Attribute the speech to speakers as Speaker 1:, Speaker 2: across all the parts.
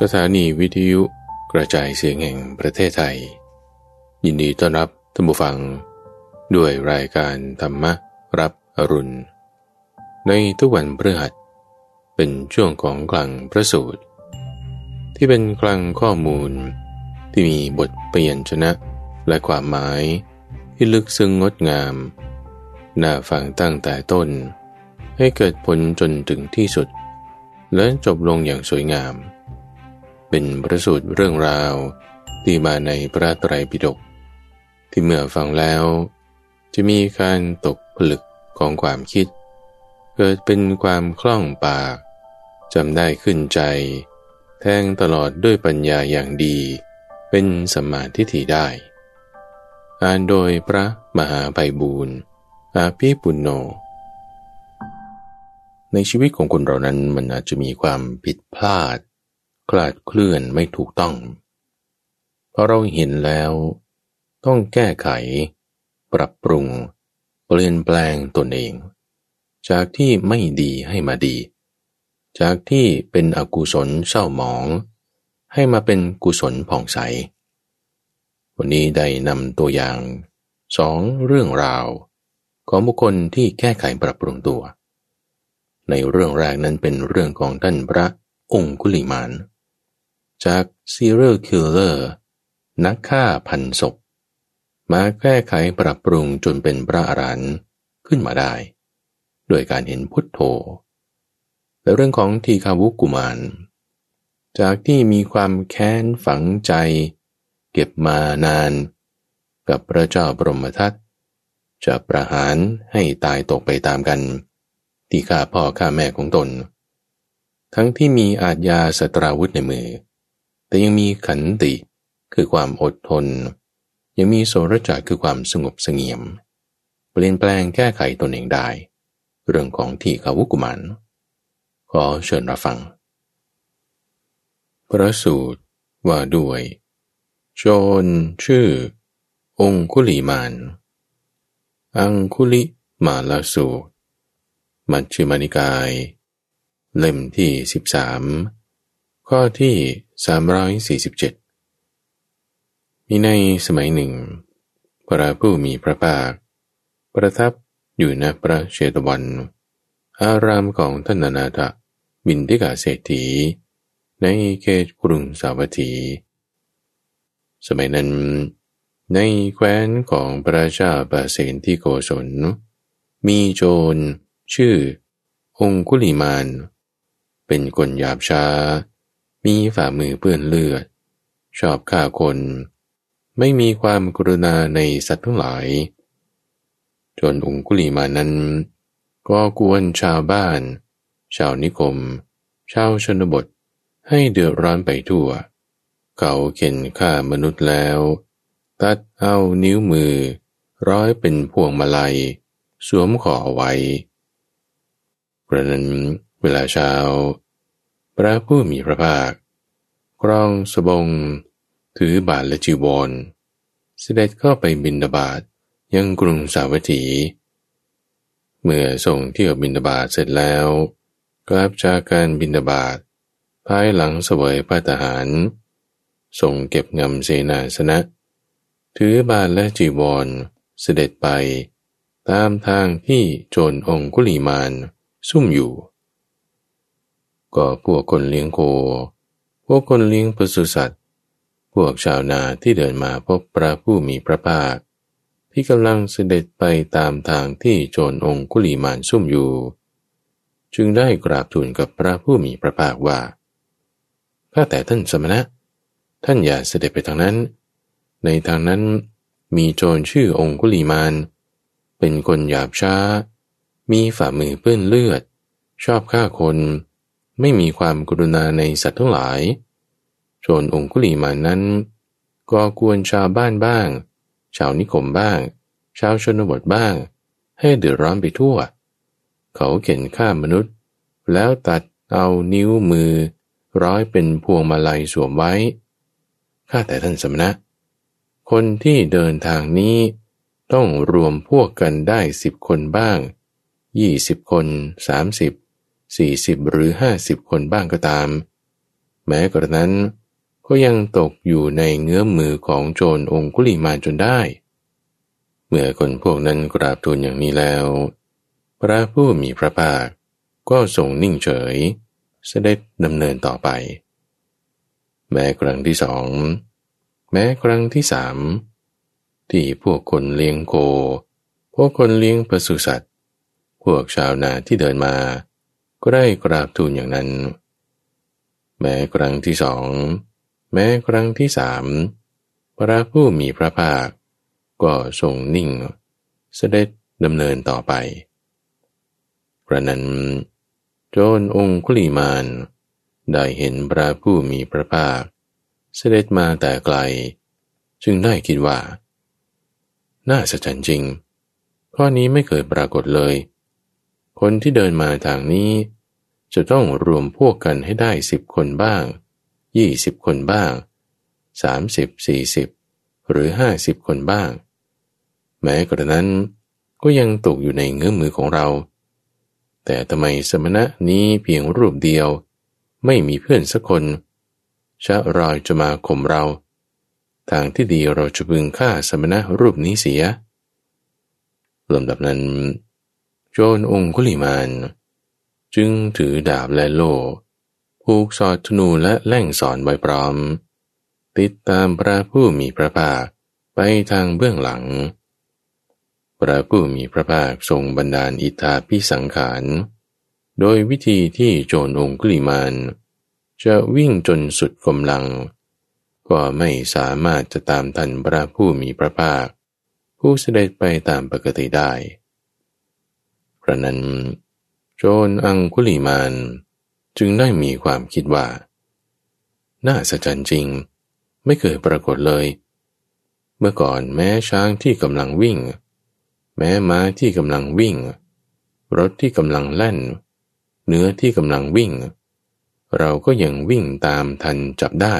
Speaker 1: สถานีวิทยุกระจายเสียงแห่งประเทศไทย ยินดีต้อนรับท่านผู้ฟัง ด้วยรายการธรรมรับอรุณ ในทุกวันพฤหัสเป็นช่วงของกลางพระสูตร ที่เป็นกลางข้อมูลที่มีบทเปลี่ยนชนะ และความหมายที่ลึกซึ้งงดงาม น่าฟังตั้งแต่ต้น ให้เกิดผลจนถึงที่สุด และจบลงอย่างสวยงาม เป็นประสูตรเรื่องราวที่มาในพระไตรปิฎกที่เมื่อฟังแล้ว จะมีการตกผลึกของความคิด เกิดเป็นความคล่องปากจำได้ขึ้นใจ แทงตลอดด้วยปัญญาอย่างดี เป็นสมาทิฏฐิได้ อ่านโดยพระมหาไพบูรณ์อาภีปุณโญในชีวิตของคนเรานั้นมันอาจจะมีความผิดพลาด คลาดเคลื่อนไม่ถูกต้องเพราะเราเห็นแล้ว ต้องแก้ไข ปรับปรุง เปลี่ยนแปลงตนเอง จากที่ไม่ดีให้มาดี จากที่เป็นอกุศลเศร้าหมอง ให้มาเป็นกุศลผ่องใส วันนี้ได้นำตัวอย่างสองเรื่องราว ของบุคคลที่แก้ไขปรับปรุงตัว ในเรื่องแรกนั้นเป็นเรื่องของท่านพระองคุลิมาน จาก serial killer นักฆ่าพันศพ มาแก้ไขปรับปรุงจนเป็นพระอรหันต์ขึ้นมาได้ โดยการเห็นพุทโธ และเรื่องของทีคาวุกุมาร จากที่มีความแค้นฝังใจ เก็บมานาน กับพระเจ้าบรมทัตจะประหารให้ตายตกไปตามกัน ที่ฆ่าพ่อฆ่าแม่ของตน ทั้งที่มีอาจยาสตราวุธในมือ แต่ยังมีขันติคือความอดทน ยังมีโสรจักคือความสงบเสงี่ยม เปลี่ยนแปลงแก้ไขตนเองได้ เรื่องของที่ขาวุกุมันขอเชิญรับฟัง พระสูตรว่าด้วย โจรชื่อ องคุลีมาน อังคุลิมาลาสูตร มัชฌิมานิกาย เล่มที่ 13 ข้อที่ 347 มีในสมัยหนึ่ง พระผู้มีพระภาค ประทับอยู่ณพระเชตวัน อารามของท่านนาถบินทิกาเศรษฐี ในเขตกรุงสาวัตถี สมัยนั้น ในแคว้นของพระเจ้าบาเซนที่โกศล มีโจร ชื่อ องคุลิมาน เป็นคนหยาบช้า มีฝ่ามือเปื้อนเลือด ชอบฆ่าคน ไม่มีความกรุณาในสัตว์ทั้งหลาย จนองคุลิมานั้น ก็กวนชาวบ้าน ชาวนิคม ชาวชนบท ให้เดือดร้อนไปทั่ว เขาเข็นฆ่ามนุษย์แล้ว ตัดเอานิ้วมือ ร้อยเป็นพวงมาลัย สวมขอไว้พราะนั้นเวลาเช้า พระผู้มีพระภาคครองสบง ถือบาทและจีวรเสด็จเข้าไปบินดาบาตยังกรุงสาวัตถี เมื่อส่งเที่ยวบินดาบาตเสร็จแล้วกลับจากการบินดาบาตภายหลังเสวยพระทหารส่งเก็บงำเสนาสนะ ถือบาทและจีวรเสด็จไป ตามทางที่โจรองคุลีมานซุ่มอยู่ ก็พวกคนเลี้ยงโค พวกคนเลี้ยงปศุสัตว์ พวกชาวนาที่เดินมาพบพระผู้มีพระภาค ที่กำลังเสด็จไปตามทางที่โจรองคุลีมานซุ่มอยู่ จึงได้กราบทูลกับพระผู้มีพระภาคว่า ข้าแต่ท่านสมณะ ท่านอย่าเสด็จไปทางนั้น ในทางนั้นมีโจรชื่อองคุลีมาน เป็นคนหยาบช้า มีฝ่ามือเปื้อนเลือด ชอบฆ่าคน ไม่มีความกรุณาในสัตว์ทั้งหลาย โจรองคุลีมานั้น ก็กวนชาวบ้านบ้าง ชาวนิคมบ้าง ชาวชนบทบ้าง ให้เดือดร้อนไปทั่ว เขาเข็นฆ่ามนุษย์ แล้วตัดเอานิ้วมือ ร้อยเป็นพวงมาลัยสวมไว้ ข้าแต่ท่านสมณะ คนที่เดินทางนี้ต้องรวมพวกกันได้สิบคนบ้างยี่สิบคนสามสิบ สี่สิบหรือห้าสิบคนบ้างก็ตามมม้กระนั้น ก็ยังตกอยู่ในเงื้อมมือของโจรองคุลิมาจนได้ เมื่อคนพวกนั้นกราบทูลอย่างนี้แล้ว พระผู้มีพระภาคก็ทรงนิ่งเฉย เสด็จดำเนินต่อไป แม้ครั้งที่สองแม้ครั้งที่สามที่พวกคนเลี้ยงโค พวกคนเลี้ยงปศุสัตว์ พวกชาวนาที่เดินมา ก็ได้กราบทูลอย่างนั้น แม้ครั้งที่สอง แม้ครั้งที่สามพระผู้มีพระภาค ก็ทรงนิ่ง เสด็จดำเนินต่อไปพระนั้น โจรองคุลีมาน ได้เห็นพระผู้มีพระภาค เสด็จมาแต่ไกล จึงได้คิดว่า น่าสะใจจริง ข้อนี้ไม่เคยปรากฏเลย คนที่เดินมาทางนี้ จะต้องรวมพวกกันให้ได้สิบคนบ้างยี่สิบคนบ้างสามสิบสี่สิบหรือห้าสิบคนบ้าง แม้กระนั้นก็ยังตกอยู่ในเงื้อมือของเรา แต่ทำไมสมณะนี้เพียงรูปเดียว ไม่มีเพื่อนสักคนชะรอยจะมาข่มเรา ทางที่ดีเราจะพึงฆ่าสมณะรูปนี้เสียลำดับนั้น โจนองคุลิมาน จึงถือดาบและโล่ผูกสอดธนูและแล่งสอนไว้พร้อม ติดตามพระผู้มีพระภาคไปทางเบื้องหลัง พระผู้มีพระภาคทรงบันดาลอิทธาพิสังขาร โดยวิธีที่โจรองคุลิมาน จะวิ่งจนสุดกำลัง ก็ไม่สามารถจะตามทันพระผู้มีพระภาค ผู้เสด็จไปตามปกติได้ พระนั้น โจรอังคุลิมานจึงได้มีความคิดว่า น่าสะใจจริง ไม่เคยปรากฏเลย เมื่อก่อนแม้ช้างที่กำลังวิ่ง แม้ม้าที่กำลังวิ่ง รถที่กำลังแล่น เนื้อที่กำลังวิ่ง เราก็ยังวิ่งตามทันจับได้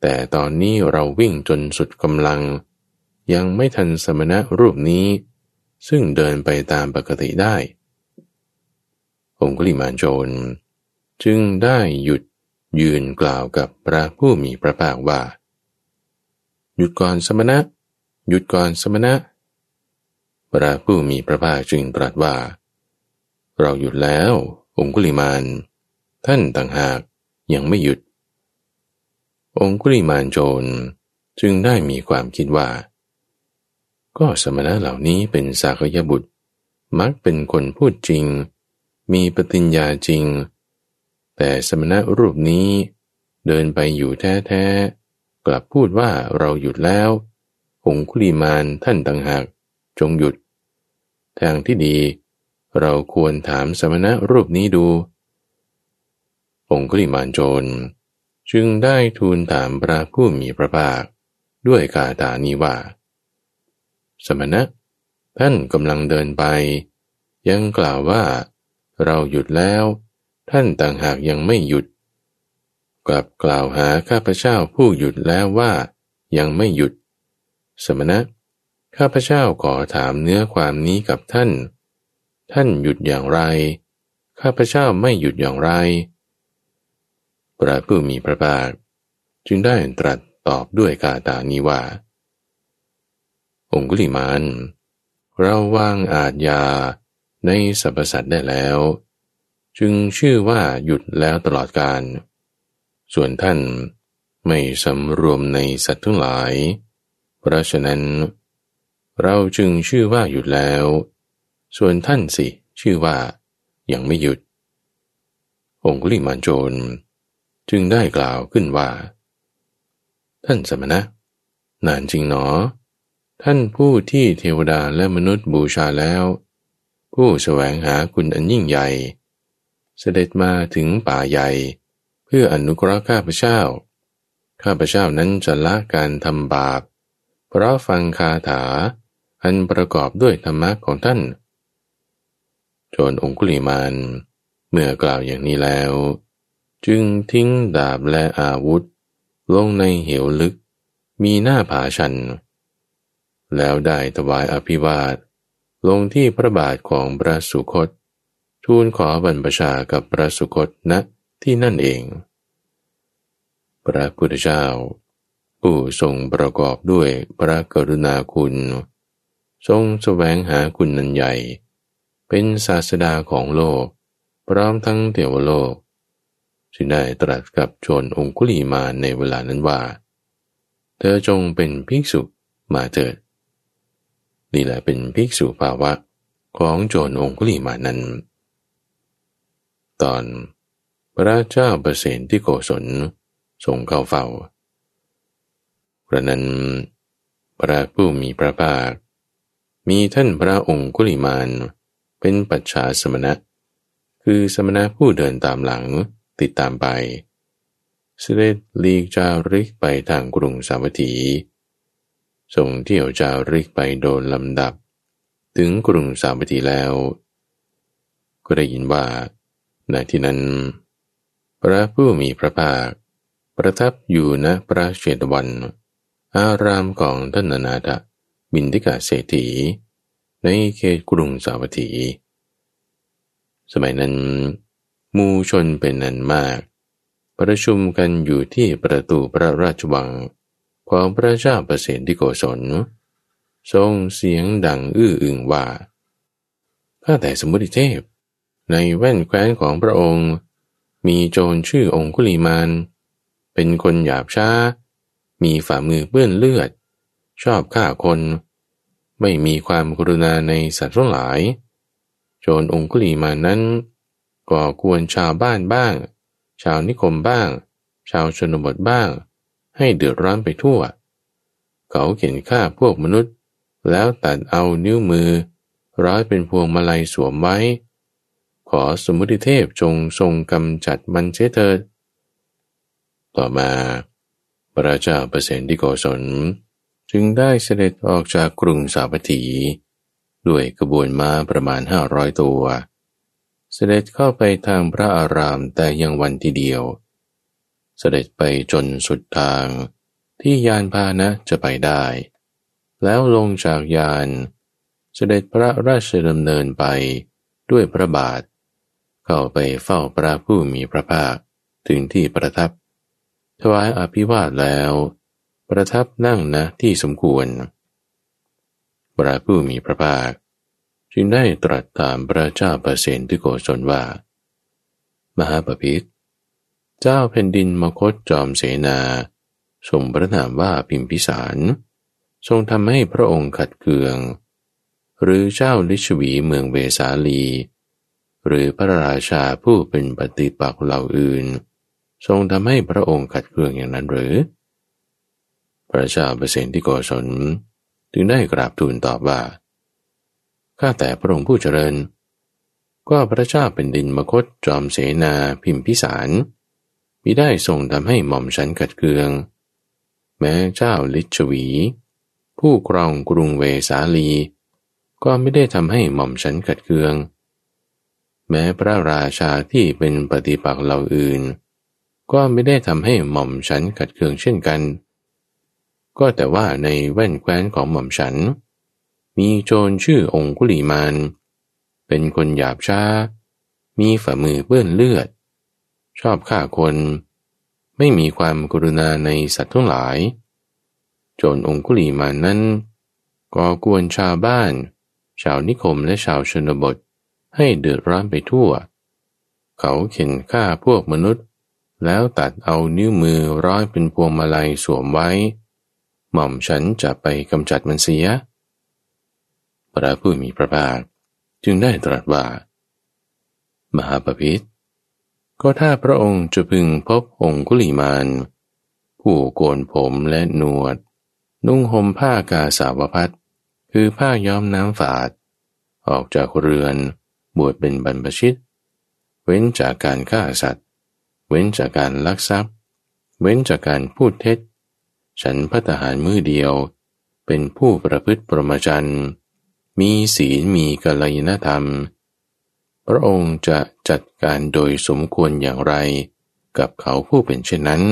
Speaker 1: แต่ตอนนี้เราวิ่งจนสุดกำลัง ยังไม่ทันสมณะรูปนี้ ซึ่งเดินไปตามปกติได้ องคุลิมานโจร จึงได้หยุดยืนกล่าวกับพระผู้มีพระภาคว่า หยุดก่อนสมณะ หยุดก่อนสมณะ พระผู้มีพระภาคจึงตรัสว่า เราหยุดแล้ว องคุลิมานท่านต่างหากยังไม่หยุด องคุลิมานโจรจึงได้มีความคิดว่า ก็สมณะเหล่านี้เป็นสากยบุตร มักเป็นคนพูดจริง มีปฏิญญาจริง แต่สมณะรูปนี้เดินไปอยู่แท้ๆ กลับพูดว่าเราหยุดแล้วองคุลีมานท่านต่างหาก จงหยุด ทางที่ดี เราควรถามสมณะรูปนี้ดูองคุลีมานโจร จึงได้ทูลถามพระผู้มีพระภาค ด้วยกาตานี้ว่า สมณะ ท่านกำลังเดินไป ยังกล่าวว่า เราหยุดแล้ว ท่านต่างหากยังไม่หยุด กลับกล่าวหาข้าพเจ้าผู้หยุดแล้วว่า ยังไม่หยุด สมณะ ข้าพเจ้าขอถามเนื้อความนี้กับท่าน ท่านหยุดอย่างไร ข้าพเจ้าไม่หยุดอย่างไร พระผู้มีพระภาคจึงได้ตรัสตอบด้วยกาตานี้ว่า องคุลิมานเราวางอาจยาในสรรพสัตว์ได้แล้ว จึงชื่อว่าหยุดแล้วตลอดการ ส่วนท่านไม่สำรวมในสัตว์ทั้งหลาย เพราะฉะนั้น เราจึงชื่อว่าหยุดแล้ว ส่วนท่านสิ ชื่อว่ายังไม่หยุด องคุลิมานโจรจึงได้กล่าวขึ้นว่า ท่านสมณะ นานจริงหนอ ท่านผู้ที่เทวดาและมนุษย์บูชาแล้ว ผู้แสวงหาคุณอันยิ่งใหญ่ เสด็จมาถึงป่าใหญ่ เพื่ออนุเคราะห์ข้าพเจ้า ข้าพเจ้านั้นจะละการทำบาป เพราะฟังคาถา อันประกอบด้วยธรรมะของท่าน โจรองคุลิมานเมื่อกล่าวอย่างนี้แล้ว จึงทิ้งดาบและอาวุธ ลงในเหวลึกมีหน้าผาชัน แล้วได้ถวายอภิวาท ลงที่พระบาทของพระสุคต ทูลขอบรรพชากับพระสุคตณที่นั่นเอง พระพุทธเจ้า ผู้ทรงประกอบด้วยพระกรุณาคุณ ทรงแสวงหาคุณนันใหญ่ เป็นศาสดาของโลก พร้อมทั้งเทวโลกจึงได้ตรัสกับโจรองคุลีมาในเวลานั้นว่า เธอจงเป็นภิกษุมาเถิด นี่แหละเป็นภิกษุภาวะของโจรองคุลีมานั้น ตอนพระเจ้าประเสนที่โกศลทรงเข้าเฝ้าพระนั้นพระผู้มีพระภาค มีท่านพระองคุลิมานเป็นปัจฉาสมณะ คือสมณะผู้เดินตามหลังติดตามไป เสด็จลีกจาริกไปทางกรุงสาวัตถี ส่งเที่ยวจาริกไปโดนลำดับ ถึงกรุงสาวัตถีแล้ว ก็ได้ยินว่าในที่นั้น พระผู้มีพระภาค ประทับอยู่ณพระเชตวัน อารามของท่านนาถบินทิกาเศรษฐี ในเขตกรุงสาวัตถี สมัยนั้น มูชนเป็นนันมาก ประชุมกันอยู่ที่ประตูพระราชวัง ของพระเจ้าประสนที่โกศลทรงเสียงดังอื้ออึงว่าข้าแต่สมุติเทพ ในแว่นแคว้นของพระองค์ มีโจรชื่อองคุลีมานเป็นคนหยาบช้า มีฝ่ามือเปื้อนเลือด ชอบฆ่าคน ไม่มีความกรุณาในสัตว์ทั้งหลาย โจรองคุลีมานนั้น ก่อกวนชาวบ้านบ้าง ชาวนิคมบ้าง ชาวชนบทบ้าง ให้เดือดร้อนไปทั่ว เขาเข็นฆ่าพวกมนุษย์ แล้วตัดเอานิ้วมือ ร้อยเป็นพวงมาลัยสวมไว้ ขอสมุติเทพจงทรงกำจัดมันเชเถิด ต่อมาพระเจ้าเปรตที่โกศลจึงได้เสด็จออกจากกรุงสาวัตถี ด้วยกระบวนมาประมาณห้าร้อยตัว เสด็จเข้าไปทางพระอารามแต่ยังวันทีเดียว เสด็จไปจนสุดทางที่ยานพาหนะจะไปได้ แล้วลงจากยาน เสด็จพระราชดำเนินไปด้วยพระบาท เข้าไปเฝ้าพระผู้มีพระภาคถึงที่ประทับ ถวายอภิวาทแล้ว ประทับนั่งนะที่สมควร พระผู้มีพระภาค จึงได้ตรัสตามพระเจ้าประเสนที่โกศลว่า มหาปพิธ เจ้าแผ่นดินมคตจอมเสนาทรงพระนามว่าพิมพิสาร ทรงทำให้พระองค์ขัดเคือง หรือเจ้าลิชวีเมืองเวสาลี หรือพระราชาผู้เป็นปฏิปักษ์เหล่าอื่น ทรงทำให้พระองค์ขัดเคืองอย่างนั้นหรือ พระเจ้าเปรตที่โกศลจึงได้กราบทูลตอบว่าข้าแต่พระองค์ผู้เจริญ ก็พระเจ้าเป็นดินมคตจอมเสนาพิมพิสาร มิได้ทรงทำให้หม่อมฉันขัดเคือง แม้เจ้าลิชวี ผู้ครองกรุงเวสาลี ก็ไม่ได้ทำให้หม่อมฉันขัดเคือง แม้พระราชาที่เป็นปฏิปักษ์เหล่าอื่น ก็ไม่ได้ทำให้หม่อมฉันขัดเคืองเช่นกัน ก็แต่ว่าในแว่นแคว้นของหม่อมฉัน มีโจรชื่อองคุลีมานเป็นคนหยาบช้า มีฝ่ามือเปื้อนเลือด ชอบฆ่าคน ไม่มีความกรุณาในสัตว์ทั้งหลาย โจรองคุลีมานั้นก่อกวนชาวบ้าน ชาวนิคมและชาวชนบทให้เดือดร้อนไปทั่ว เขาเข็นฆ่าพวกมนุษย์ แล้วตัดเอานิ้วมือร้อยเป็นพวงมาลัยสวมไว้ หม่อมฉันจะไปกำจัดมันเสีย พระผู้มีพระภาคจึงได้ตรัสว่า มหาปพิธ ก็ถ้าพระองค์จะพึงพบองคุลีมานผู้โกนผมและหนวด นุ่งห่มผ้ากาสาวพัดคือผ้าย้อมน้ำฝาด ออกจากเรือนบวชเป็นบรรพชิต เว้นจากการฆ่าสัตว์ เว้นจากการลักทรัพย์ เว้นจากการพูดเท็จ ฉันพัฒหารมือเดียว เป็นผู้ประพฤติประมาจันมีศีลมีกัลยาณธรรม พระองค์จะจัดการโดยสมควรอย่างไร กับเขาผู้เป็นเช่นนั้น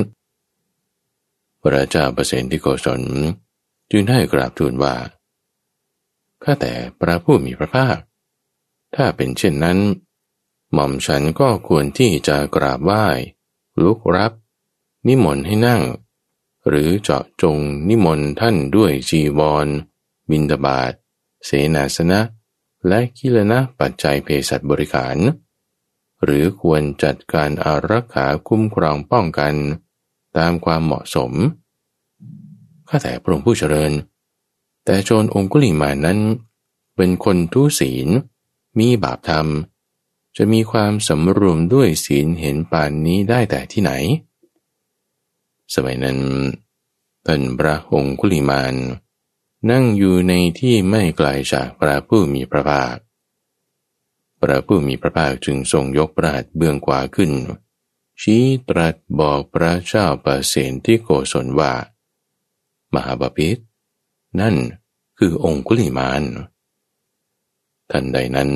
Speaker 1: พระเจ้าปรตที่โกศลจึงได้กราบทูลว่า ข้าแต่พระผู้มีพระภาค ถ้าเป็นเช่นนั้น หม่อมฉันก็ควรที่จะกราบไหว้ ลุกรับ นิมนต์ให้นั่ง หรือเจาะจงนิมนต์ท่านด้วยจีวร บินดาบาตเสนาสนะ และกิลนะปัจจัยเภสัชบริขาร หรือควรจัดการอารักขาคุ้มครองป้องกัน ตามความเหมาะสม ข้าแต่พระองค์ผู้เจริญ แต่โจรองคุลิมานั้น เป็นคนทุศีล มีบาปธรรม จะมีความสำรวมด้วยศีลเห็นปานนี้ได้แต่ที่ไหน สมัยนั้นท่านพระองคุลิมาน นั่งอยู่ในที่ไม่ไกลจากพระผู้มีพระภาค พระผู้มีพระภาคจึงทรงยกพระหัตเบื้องขวาขึ้น ชี้ตรัสบอกพระเจ้าประเสนที่โกศลว่า มหาบาพิษนั่นคือองคุลิมานทันใดนั้น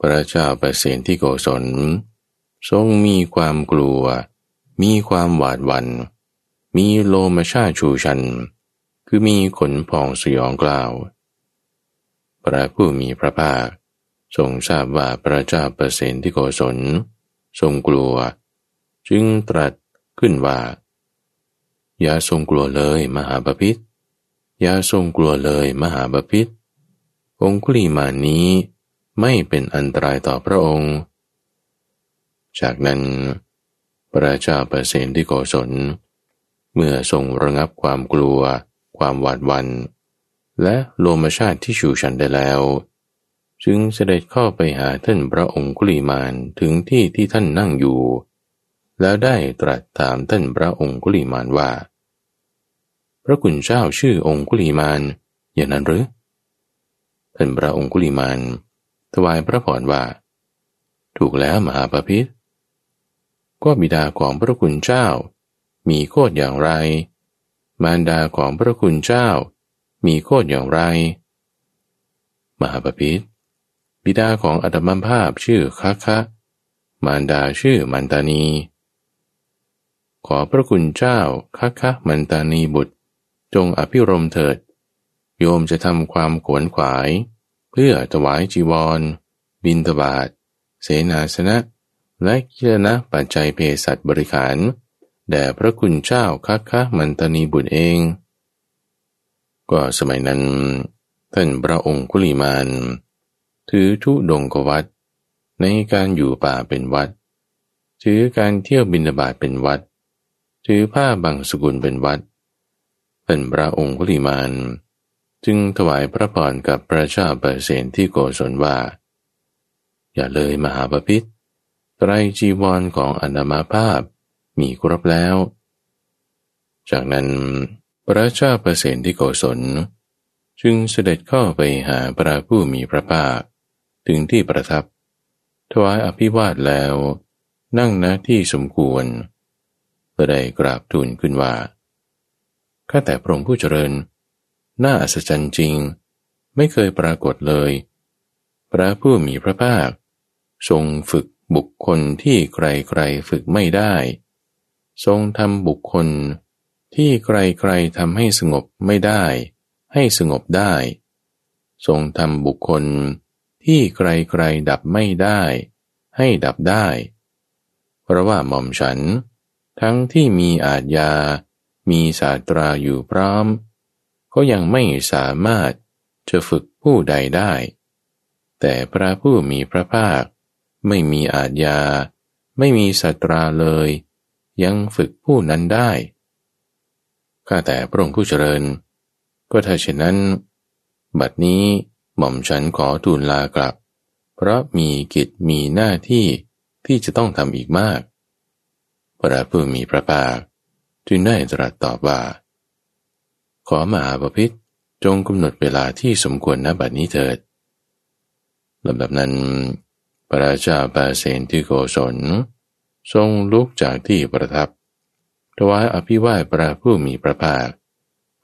Speaker 1: พระเจ้าประเสนที่โกศล ทรงมีความกลัว มีความหวาดหวัน่นมีโลมชาชูชัน คือมีขนพองสยองกล่าว พระผู้มีพระภาค ทรงทราบว่าพระเจ้าเปรเซนที่โกศล ทรงกลัว จึงตรัสขึ้นว่า อย่าทรงกลัวเลยมหาบพิษอย่าทรงกลัวเลยมหาบพิษองคุลีมานี้ไม่เป็นอันตรายต่อพระองค์ จากนั้น พระเจ้าเปรเซนที่โกศล เมื่อทรงระงับความกลัว ความหวาดวัน และโลมชาติที่ชูชันได้แล้ว จึงเสด็จเข้าไปหาท่านพระองคุลีมานถึงที่ที่ท่านนั่งอยู่ แล้วได้ตรัสถามท่านพระองคุลีมานว่า พระคุณเจ้าชื่อองคุลีมานอย่างนั้นหรือท่านพระองคุลีมานถวายพระพรว่า ถูกแล้วมหาปพิธก็บิดาของพระคุณเจ้า มีโคดอย่างไร มารดาของพระคุณเจ้า มีโคดอย่างไร มหาปพิธบิดาของอัตมภาพชื่อคะคะ มารดาชื่อมันตานี ขอพระคุณเจ้าคะคะมันตานีบุตร จงอภิรมเถิด โยมจะทำความขวนขวาย เพื่อถวายจีวร บินทบาท เสนาสนะ และกิรณะปัจจัยเพศัตบริขาร แด่พระคุณเจ้าคักคะมันตนีบุตรเอง ก็สมัยนั้น ท่านพระองค์กุลิมานถือทุดงกวัดในการอยู่ป่าเป็นวัด ถือการเที่ยวบินาบาตเป็นวัด ถือผ้าบางสกุลเป็นวัดท่านพระองค์กุลิมานจึงถวายพระพรกับพระเจ้าเปรเสนที่โกศลว่า อย่าเลยมหาปพิธไตรจีวรของอนามาภาพ มีครบแล้ว จากนั้นพระเจ้าเปรเสนที่โกศล จึงเสด็จเข้าไปหาพระผู้มีพระภาคถึงที่ประทับ ถวายอภิวาทแล้ว นั่งณที่สมควรก็ได้กราบทูลขึ้นว่าข้าแต่พระองค์ผู้เจริญ น่าอัศจรรย์จริง ไม่เคยปรากฏเลย พระผู้มีพระภาค ทรงฝึกบุคคลที่ใครๆฝึกไม่ได้ ทรงทำบุคคล ที่ใครๆทำให้สงบไม่ได้ ให้สงบได้ ทรงทำบุคคล ที่ใครๆดับไม่ได้ ให้ดับได้เพราะว่าหม่อมฉัน ทั้งที่มีอาจยา มีศาสตราอยู่พร้อม ก็ยังไม่สามารถจะฝึกผู้ใดได้ แต่พระผู้มีพระภาค ไม่มีอาจยา ไม่มีศาสตราเลย ยังฝึกผู้นั้นได้ ข้าแต่พระองค์ผู้เจริญ ก็ถ้าเช่นนั้น บัดนี้หม่อมฉันขอทูลลากลับ เพราะมีกิจมีหน้าที่ที่จะต้องทำอีกมาก พระผู้มีพระภาคจึงได้ตรัสตอบว่า ขอมาบพิษจงกำหนดเวลาที่สมควรณบัดนี้เถิดลำดับนั้น พระราชาปาเซนที่โกศล ทรงลุกจากที่ประทับถวายอภิวาทพระผู้มีพระภาค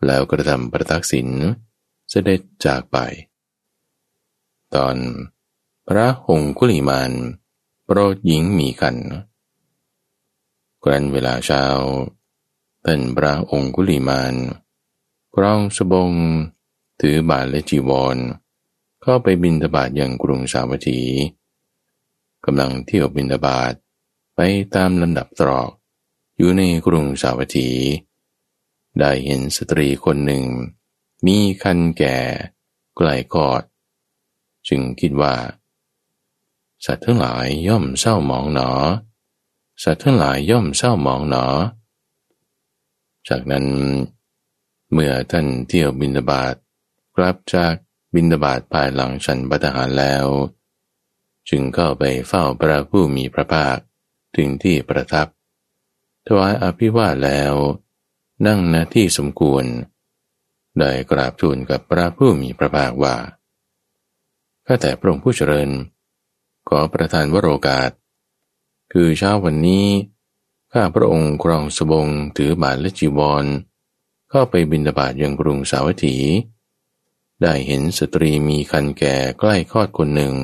Speaker 1: แล้วกระทำประทักษิณเสด็จจากไป ตอนพระหงคุลิมานโปรดหญิงมีกันกรันเวลาเช้าท่านพระองคุลิมานครองสบง ถือบาทและจีวร เข้าไปบินทบาทอย่างกรุงสาวัตถีกำลังเที่ยวบินทบาท ตามลำดับตรอก อยู่ในกรุงสาวัตถี ได้เห็นสตรีคนหนึ่ง มีคันแก่ใกล้กอด จึงคิดว่า สัตว์ทั้งหลายย่อมเศร้าหมองหนอ สัตว์ทั้งหลายย่อมเศร้าหมองหนอ จากนั้น เมื่อท่านเที่ยวบินบาตกลับจากบินบาตภายหลังฉันบัตหารแล้ว จึงเข้าไปเฝ้าพระผู้มีพระภาค ถึงที่ประทับ ถวายอภิวาทแล้ว นั่งณที่สมควร ได้กราบทูลกับพระผู้มีพระภาคว่าข้าแต่พระองค์ผู้เจริญ ขอประทานวโรกาส คือเช้าวันนี้ข้าพระองค์ครองสบงถือบาทและจีวร เข้าไปบินบาตยังกรุงสาวัตถี ได้เห็นสตรีมีคันแก่ใกล้คลอดคนหนึ่ง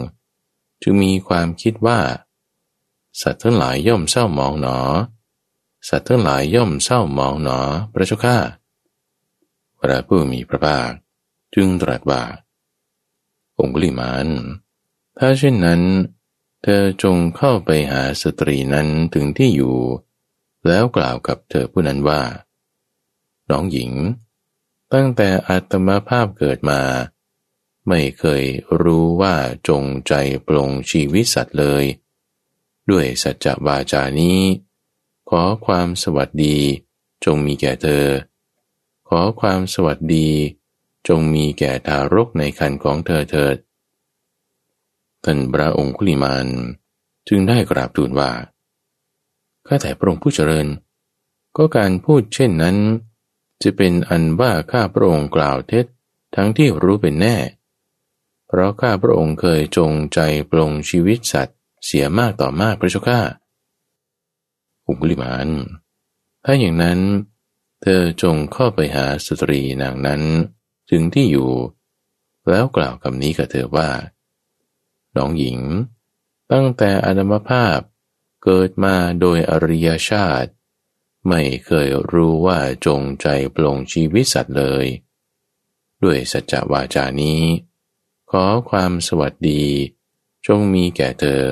Speaker 1: จึงมีความคิดว่า สัตว์ทั้งหลายย่อมเศร้ามองหนอ สัตว์ทั้งหลายย่อมเศร้ามองหนอ พระเจ้าข้าพระผู้มีพระภาคจึงตรัสว่าองคุลิมานถ้าเช่นนั้น เธอจงเข้าไปหาสตรีนั้นถึงที่อยู่ แล้วกล่าวกับเธอผู้นั้นว่า น้องหญิง ตั้งแต่อาตมาภาพเกิดมา ไม่เคยรู้ว่าจงใจปลงชีวิตสัตว์เลย ด้วยสัจจวาจานี้ ขอความสวัสดีจงมีแก่เธอ ขอความสวัสดีจงมีแก่ทารกในคันของเธอเถิดท่านพระองคุลิมานจึงได้กราบทูลว่า ข้าแต่พระองค์ผู้เจริญ ก็การพูดเช่นนั้น จะเป็นอันว่าข้าพระองค์กล่าวเท็จทั้งที่รู้เป็นแน่ เพราะข้าพระองค์เคยจงใจปลงชีวิตสัตว เสียมากต่อมากพระเจ้าข้าอุกุลิมานถ้าอย่างนั้น เธอจงเข้าไปหาสตรีนางนั้น ถึงที่อยู่ แล้วกล่าวคำนี้กับเธอว่า น้องหญิง ตั้งแต่อนามภาพเกิดมาโดยอริยชาติ ไม่เคยรู้ว่าจงใจปลงชีวิตสัตว์เลย ด้วยสัจจวาจานี้ ขอความสวัสดี จงมีแก่เธอ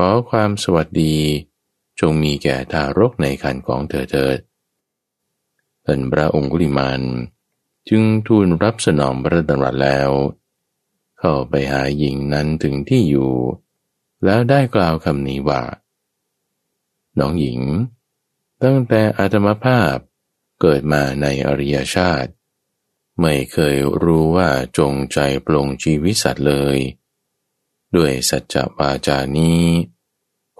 Speaker 1: ขอความสวัสดี จงมีแก่ทารกในคันของเธอเถิดท่านพระองคุลิมานจึงทูลรับสนองพระดำรัสแล้ว เข้าไปหาหญิงนั้นถึงที่อยู่ แล้วได้กล่าวคำนี้ว่า น้องหญิง ตั้งแต่อาตมภาพเกิดมาในอริยชาติ ไม่เคยรู้ว่าจงใจปลงชีวิตสัตว์เลย ด้วยสัจจวาจานี้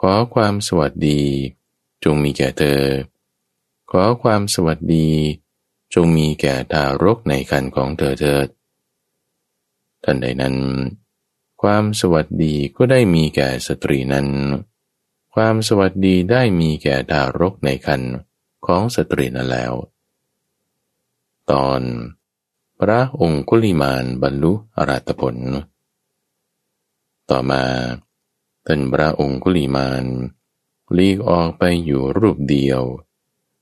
Speaker 1: ขอความสวัสดี จงมีแก่เธอ ขอความสวัสดี จงมีแก่ทารกในคันของเธอเถิดท่านใดนั้น ความสวัสดีก็ได้มีแก่สตรีนั้น ความสวัสดีได้มีแก่ทารกในคันของสตรีนั้นแล้ว ตอน พระองคุลิมานบรรลุอรัตผล ต่อมาท่านพระองคุลีมานลีกออกไปอยู่รูปเดียว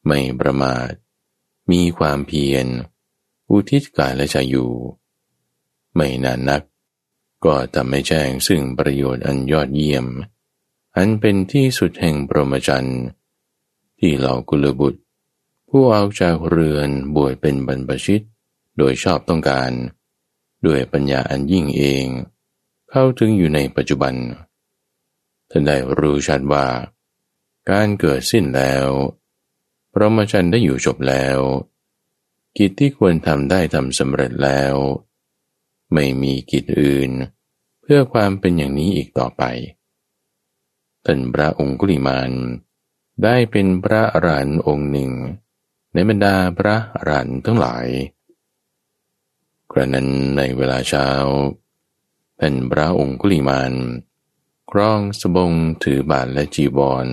Speaker 1: ไม่ประมาท มีความเพียร อุทิศกายและใจอยู่ ไม่นานนัก ก็ทำให้แจ้งซึ่งประโยชน์อันยอดเยี่ยม อันเป็นที่สุดแห่งปรมจันทร์ที่เหล่ากุลบุตร ผู้เอาจากเรือนบวชเป็นบรรพชิต โดยชอบต้องการ ด้วยปัญญาอันยิ่งเอง เข้าถึงอยู่ในปัจจุบัน ท่านได้รู้ชัดว่า การเกิดสิ้นแล้วพระมจันได้อยู่จบแล้ว กิจที่ควรทำได้ทำสำเร็จแล้ว ไม่มีกิจอื่น เพื่อความเป็นอย่างนี้อีกต่อไปท่านพระองคุลิมานได้เป็นพระอรหันต์องค์หนึ่ง ในบรรดาพระอรหันต์ทั้งหลาย กระนั้นในเวลาเช้า ท่านพระองคุลิมานครองสบงถือบาทและจีวร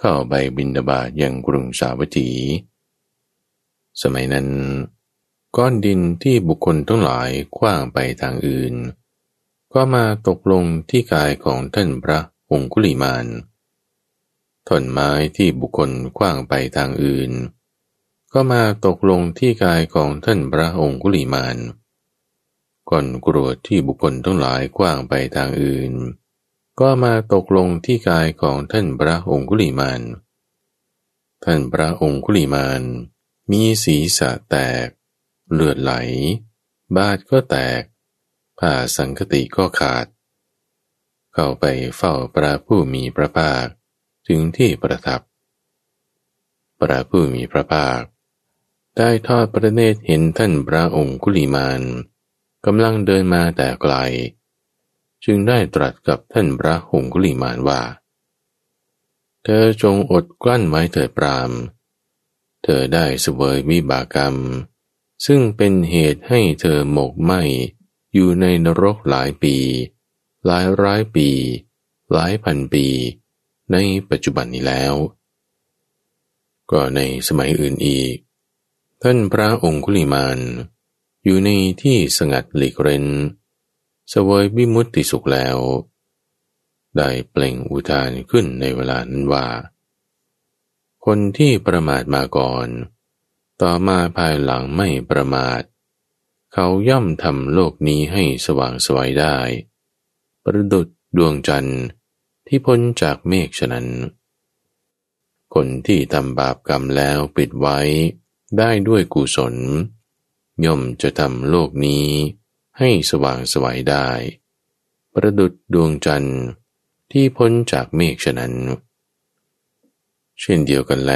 Speaker 1: เข้าไปบินดาบาตยังกรุงสาวัตถี สมัยนั้น ก้อนดินที่บุคคลทั้งหลายคว้างไปทางอื่น ก็มาตกลงที่กายของท่านพระองคุลิมานท่อนไม้ที่บุคคลคว้างไปทางอื่น ก็มาตกลงที่กายของท่านพระองคุลิมาน ก้อนกรวดที่บุคคลทั้งหลายคว้างไปทางอื่น ก็มาตกลงที่กายของท่านพระองคุลิมาน ท่านพระองคุลิมานมีศีรษะแตก เลือดไหล บาดก็แตก ผ้าสังคติก็ขาด เข้าไปเฝ้าพระผู้มีพระภาคถึงที่ประทับ พระผู้มีพระภาค ได้ทอดพระเนตรเห็นท่านพระองคุลิมาน กำลังเดินมาแต่ไกล จึงได้ตรัสกับท่านพระองคุลิมานว่า เธอจงอดกลั้นไว้เถิดปราม เธอได้เสวยวิบากรรม ซึ่งเป็นเหตุให้เธอหมกไหมอยู่ในนรกหลายปี หลายร้อยปี หลายพันปี ในปัจจุบันนี้แล้ว ก็ในสมัยอื่นอีก ท่านพระองคุลิมาน อยู่ในที่สงัดหลีกเร้นสวยวิมุตติสุขแล้ว ได้เปล่งอุทานขึ้นในเวลานั้นว่า คนที่ประมาทมาก่อน ต่อมาภายหลังไม่ประมาท เขาย่อมทำโลกนี้ให้สว่างสวยได้ ประดุดดวงจันทร์ที่พ้นจากเมฆฉะนั้น คนที่ทำบาปกรรมแล้วปิดไว้ได้ด้วยกุศล ย่อมจะทำโลกนี้ให้สว่างสวัยได้ ประดุดดวงจันทร์ที่พ้นจากเมฆฉะนั้น เช่นเดียวกันแล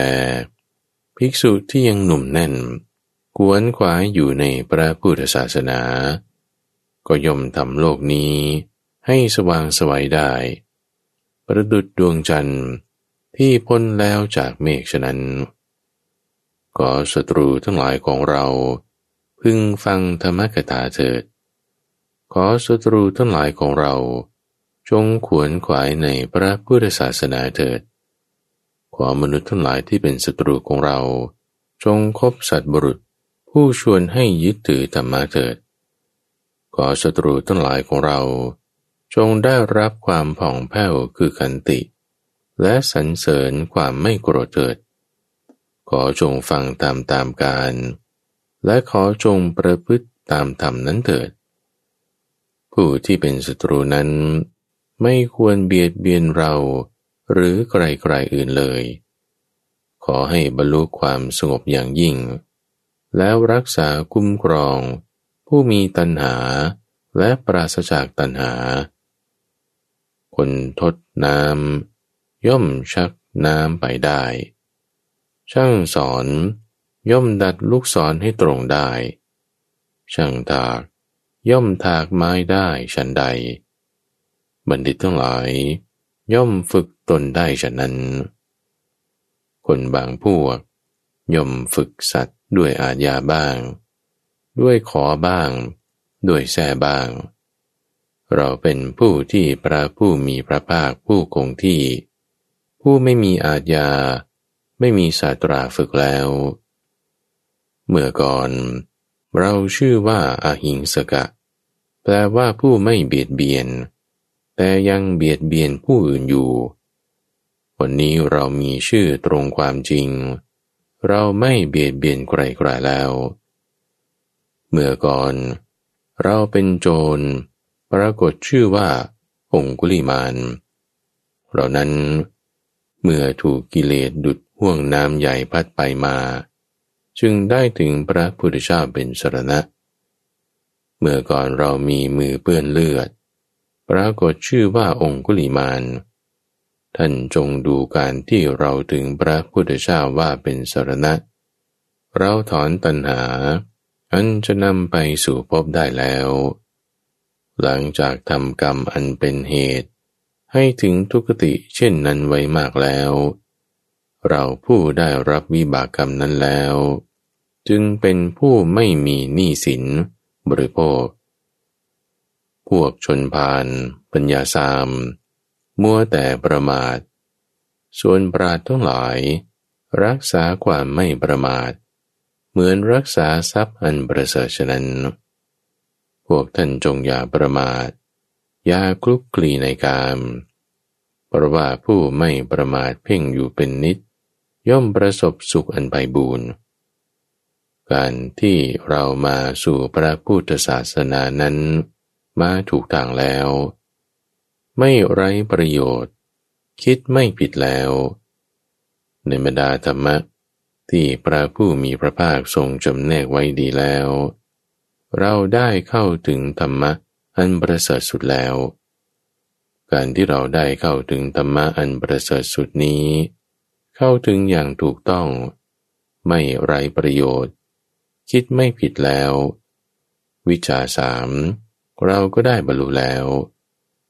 Speaker 1: ภิกษุที่ยังหนุ่มแน่นกวนขวายอยู่ในพระพุทธศาสนา ก็ย่อมทำโลกนี้ให้สว่างสวัยได้ ประดุดดวงจันทร์ที่พ้นแล้วจากเมฆฉะนั้น ก็ศัตรูทั้งหลายของเรา พึงฟังธรรมกถาเถิด ขอศัตรูทั้งหลายของเรา จงขวนขวายในพระพุทธศาสนาเถิด ขอมนุษย์ทั้งหลายที่เป็นศัตรูของเรา จงคบสัตว์บรุษผู้ชวนให้ยึดถือธรรมะเถิด ขอศัตรูทั้งหลายของเรา จงได้รับความผ่องแผ้วคือขันติ และสรรเสริญความไม่โกรธเถิด ขอจงฟังตามตามการ และขอจงประพฤติตามธรรมนั้นเถิด ผู้ที่เป็นศัตรูนั้น ไม่ควรเบียดเบียนเราหรือใครๆอื่นเลย ขอให้บรรลุความสงบอย่างยิ่ง แล้วรักษาคุ้มครอง ผู้มีตัณหาและปราศจากตัณหา คนทดน้ำย่อมชักน้ำไปได้ ช่างสอน ย่อมดัดลูกศรให้ตรงได้ ช่างถาก ย่อมถากไม้ได้ฉันใด บัณฑิตทั้งหลาย ย่อมฝึกตนได้ฉะนั้น คนบางพวก ย่อมฝึกสัตว์ด้วยอาญาบ้าง ด้วยขอบ้าง ด้วยแส่บ้าง เราเป็นผู้ที่พระผู้มีพระภาคผู้คงที่ ผู้ไม่มีอาญาไม่มีศาสตราฝึกแล้ว เมื่อก่อน เราชื่อว่าอาหิงสกะ แปลว่าผู้ไม่เบียดเบียน แต่ยังเบียดเบียนผู้อื่นอยู่ วันนี้เรามีชื่อตรงความจริง เราไม่เบียดเบียนใครๆแล้ว เมื่อก่อน เราเป็นโจร ปรากฏชื่อว่า องคุลิมานเรานั้น เมื่อถูกกิเลสดุดห่วงน้ำใหญ่พัดไปมา จึงได้ถึงพระพุทธเจ้าเป็นสรณะ เมื่อก่อนเรามีมือเปื้อนเลือด ปรากฏชื่อว่าองคุลิมาน ท่านจงดูการที่เราถึงพระพุทธเจ้าว่าเป็นสรณะ เราถอนตัณหา อันจะนำไปสู่พบได้แล้ว หลังจากทำกรรมอันเป็นเหตุ ให้ถึงทุกติเช่นนั้นไว้มากแล้วเราผู้ได้รับวิบากกรรมนั้นแล้ว จึงเป็นผู้ไม่มีหนี้สินบริโภค พวกชนพานปัญญาสาม มัวแต่ประมาท ส่วนปราดทั้งหลาย รักษาความไม่ประมาท เหมือนรักษาทรัพย์อันประเสริฐฉะนั้น พวกท่านจงอย่าประมาท อย่าคลุกคลีในกามเพราะว่าผู้ไม่ประมาทเพ่งอยู่เป็นนิด ย่อมประสบสุขอันไปบูรณ์ การที่เรามาสู่พระพุทธศาสนานั้น มาถูกทางแล้ว ไม่ไร้ประโยชน์ คิดไม่ผิดแล้ว ในบรรดาธรรมะที่พระผู้มีพระภาคทรงจำแนกไว้ดีแล้ว เราได้เข้าถึงธรรมะอันประเสริฐสุดแล้ว การที่เราได้เข้าถึงธรรมะอันประเสริฐสุดนี้ เข้าถึงอย่างถูกต้อง ไม่ไร้ประโยชน์ คิดไม่ผิดแล้ว วิชาสามเราก็ได้บรรลุแล้ว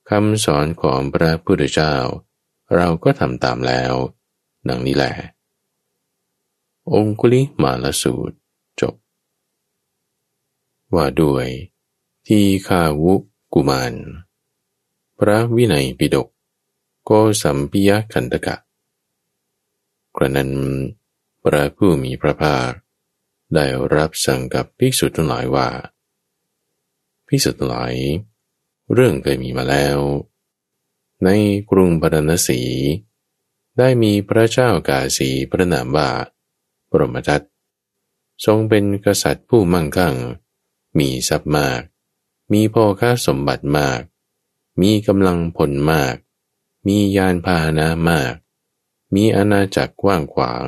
Speaker 1: คำสอนของพระพุทธเจ้า เราก็ทำตามแล้ว ดังนี้แหละ องคุลิมาลสูตรจบ ว่าด้วย ที่ข้าวุกุมาร พระวินัยปิฎกโกสัมปิยคันตกะ กระนั้นพระผู้มีพระภาค ได้รับสั่งกับภิกษุทั้งหลายว่า ภิกษุทั้งหลาย เรื่องเคยมีมาแล้ว ในกรุงปรณสี ได้มีพระเจ้ากาสีพระนามว่าปรมทัตทรงเป็นกษัตริย์ผู้มั่งคั่ง มีทรัพย์มาก มีพ่อค้าสมบัติมาก มีกำลังผลมาก มียานพาหนะมาก มีอาณาจักรกว้างขวาง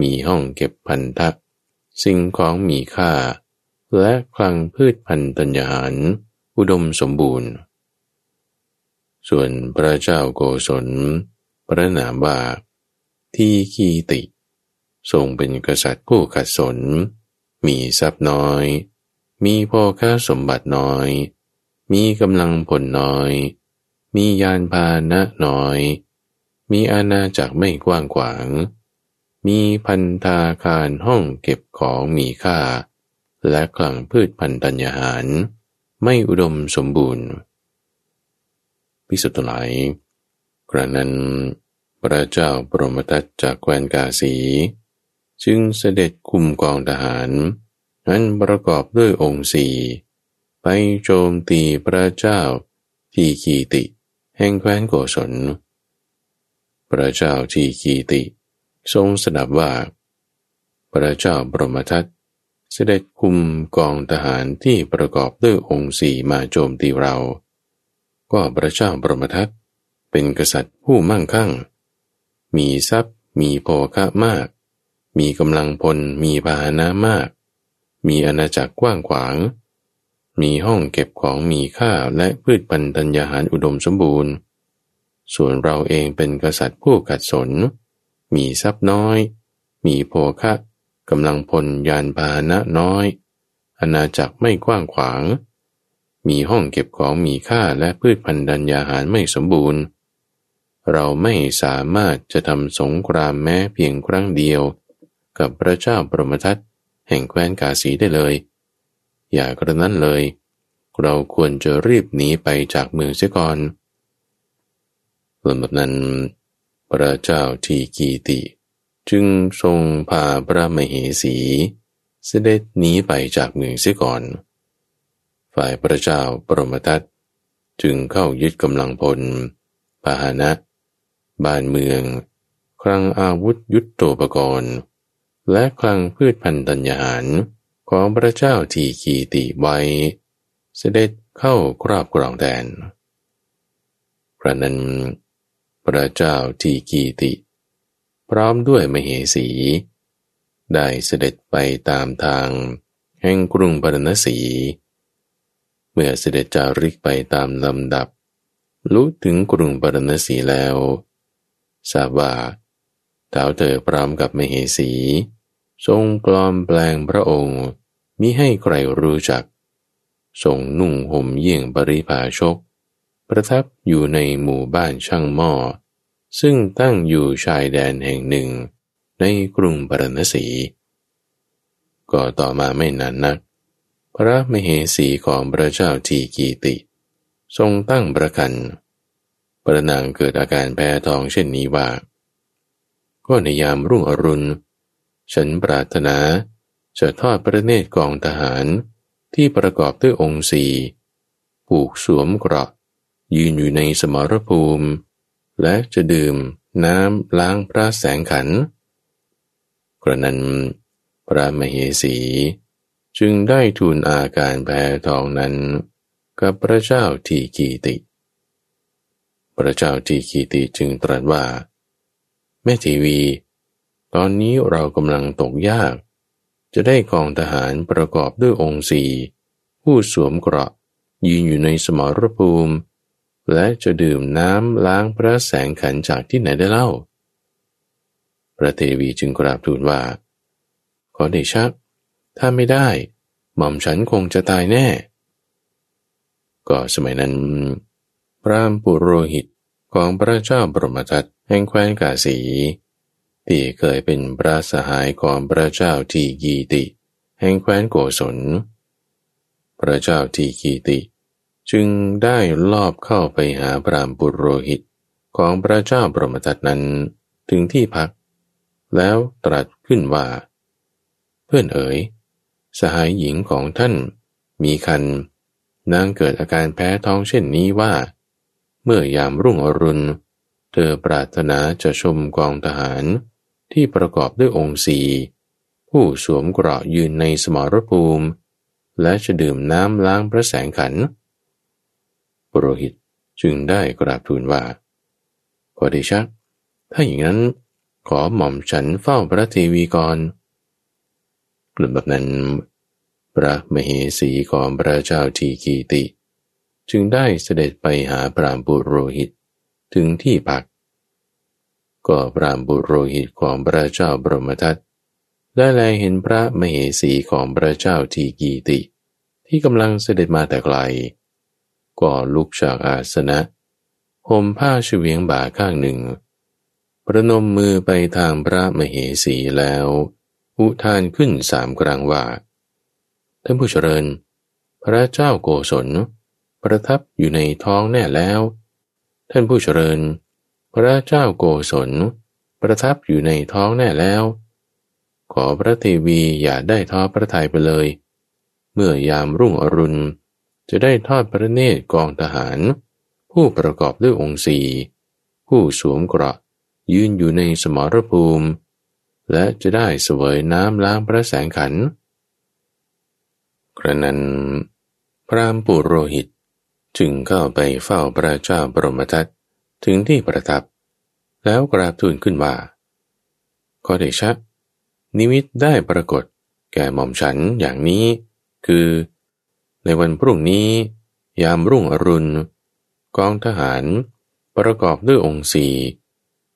Speaker 1: มีห้องเก็บพันธะ สิ่งของมีค่า และคลังพืชพันธัญญาหาร อุดมสมบูรณ์ ส่วนพระเจ้าโกศล พระนามว่าทีคีติ ทรงเป็นกษัตริย์ผู้ขัดสน มีทรัพย์น้อย มีพ่อค้าสมบัติน้อย มีกำลังผลน้อย มียานพาหนะน้อย มีอาณาจักรไม่กว้างขวาง มีพันธาคารห้องเก็บของมีค่า และคลังพืชพันธัญญาหาร ไม่อุดมสมบูรณ์พิสุทธิ์หลายกระนั้น พระเจ้าปรมตัตจากแคว้นกาสี จึงเสด็จคุมกองทหารนั้นประกอบด้วยองค์สี่ไปโจมตีพระเจ้าทีกีติ แห่งแคว้นโกศล พระเจ้าทีกีติ ทรงสดับว่า พระเจ้าปรมทัตเสด็จคุมกองทหารที่ประกอบด้วยองค์สี่มาโจมตีเรา ก็พระเจ้าบรมทัตเป็นกษัตริย์ผู้มั่งคั่ง มีทรัพย์ มีโภคะมาก มีกำลังพล มีพาหนะมาก มีอาณาจักรกว้างขวาง มีห้องเก็บของมีค่าและพืชพันธัญญาหารอุดมสมบูรณ์ ส่วนเราเองเป็นกษัตริย์ผู้ขัดสน มีทรัพย์น้อย มีโภคะกำลังพลยานพาหนะน้อย อาณาจักรไม่กว้างขวาง มีห้องเก็บของมีค่าและพืชพันธุ์ดัญญาหารไม่สมบูรณ์ เราไม่สามารถจะทำสงครามแม้เพียงครั้งเดียว กับพระเจ้าปรมทัตแห่งแคว้นกาสีได้เลย อย่ากระนั้นเลย เราควรจะรีบหนีไปจากเมืองเสียก่อนลำดับนั้น พระเจ้าทีกีติ จึงทรงพาพระมเหสี เสด็จหนีไปจากเมืองเสียก่อน ฝ่ายพระเจ้าปรมทัตจึงเข้ายึดกำลังพลพาหนะ บ้านเมือง คลังอาวุธยุทโธปกรณ์ และคลังพืชพันธุ์ัญญาหารของพระเจ้าทีกีติไว้ เสด็จเข้าครอบครองแดนพระนั้น พระเจ้าทีกีติ พร้อมด้วยมเหสี ได้เสด็จไปตามทาง แห่งกรุงปรณสี เมื่อเสด็จจาริกไปตามลำดับรู้ถึงกรุงปรณสีแล้วทราบว่าท้าวเธอพร้อมกับมเหสี ทรงปลอมแปลงพระองค์มิให้ใครรู้จัก ทรงนุ่งห่มเยี่ยงปริภาชก ประทับอยู่ในหมู่บ้านช่างหม้อ ซึ่งตั้งอยู่ชายแดนแห่งหนึ่งในกรุงปรณสี ก็ต่อมาไม่นานนัก พระมเหสีของพระเจ้าทีกีติ ทรงตั้งประกัน ประนางเกิดอาการแพ้ทองเช่นนี้ว่า ก็ในยามรุ่งอรุณ ฉันปรารถนาจะทอดพระเนตรกองทหารที่ประกอบด้วยองค์สีผูกสวมเกราะ ยืนอยู่ในสมรภูมิ และจะดื่มน้ำล้างพระแสงขัน กระนั้น พระมเหสี จึงได้ทูลอาการแพ้ทองนั้น กับพระเจ้าทีกีติ พระเจ้าทีกีติจึงตรัสว่า แม่ทีวี ตอนนี้เรากำลังตกยาก จะได้กองทหารประกอบด้วยองค์สีผู้สวมเกราะยืนอยู่ในสมรภูมิ และจะดื่มน้ำล้างพระแสงขันจากที่ไหนได้เล่า พระเทวีจึงกราบทูลว่า ขอเดชะถ้าไม่ได้ หม่อมฉันคงจะตายแน่ ก็สมัยนั้น พระปุโรหิตของพระเจ้าบรมทัตแห่งแคว้นกาสี ที่เคยเป็นพระสหายของพระเจ้าทีกีติ แห่งแคว้นโกศล พระเจ้าทีกีติ จึงได้ลอบเข้าไปหาพรามปุโรหิตของพระเจ้าบรมทัตนั้นถึงที่พัก แล้วตรัสขึ้นว่า เพื่อนเอ๋ย สหายหญิงของท่านมีคันนางเกิดอาการแพ้ท้องเช่นนี้ว่า เมื่อยามรุ่งอรุณ เธอปรารถนาจะชมกองทหารที่ประกอบด้วยองค์สีผู้สวมเกราะยืนในสมรภูมิ และจะดื่มน้ำล้างพระแสงขัน ปรหิตจึงได้กราบทูลว่า ขอเดชะถ้าอย่างนั้นขอหม่อมฉันเฝ้าพระเทวีก่อนกลุ่มแบบนั้น พระมเหสีของพระเจ้าทีกีติ จึงได้เสด็จไปหาพรามบุโรหิตถึงที่พัก ก็พรามบุโรหิตของพระเจ้าบรมทัตได้แลเห็นพระมเหสีของพระเจ้าทีกีติ ที่กำลังเสด็จมาแต่ไกล ก็ลุกจากอาสนะห่มผ้าเฉียงบ่าข้างหนึ่ง ประนมมือไปทางพระมเหสีแล้ว อุทานขึ้นสามครั้งว่าท่านผู้เจริญ พระเจ้าโกศล ประทับอยู่ในท้องแน่แล้ว ท่านผู้เจริญ พระเจ้าโกศล ประทับอยู่ในท้องแน่แล้ว ขอพระเทวีอย่าได้ท้อพระทัยไปเลย เมื่อยามรุ่งอรุณ จะได้ทอดพระเนตรกองทหาร ผู้ประกอบด้วยองค์สีผู้สวมเกราะยืนอยู่ในสมรภูมิ และจะได้เสวยน้ำล้างพระแสงขัน กระนั้น พรามปุโรหิตจึงเข้าไปเฝ้าพระเจ้าบรมทัตถึงที่ประทับ แล้วกราบทูลขึ้นว่าขอเดชะนิมิตได้ปรากฏแก่หม่อมฉันอย่างนี้ คือ ในวันพรุ่งนี้ ยามรุ่งอรุณ กองทหารประกอบด้วยองค์สี่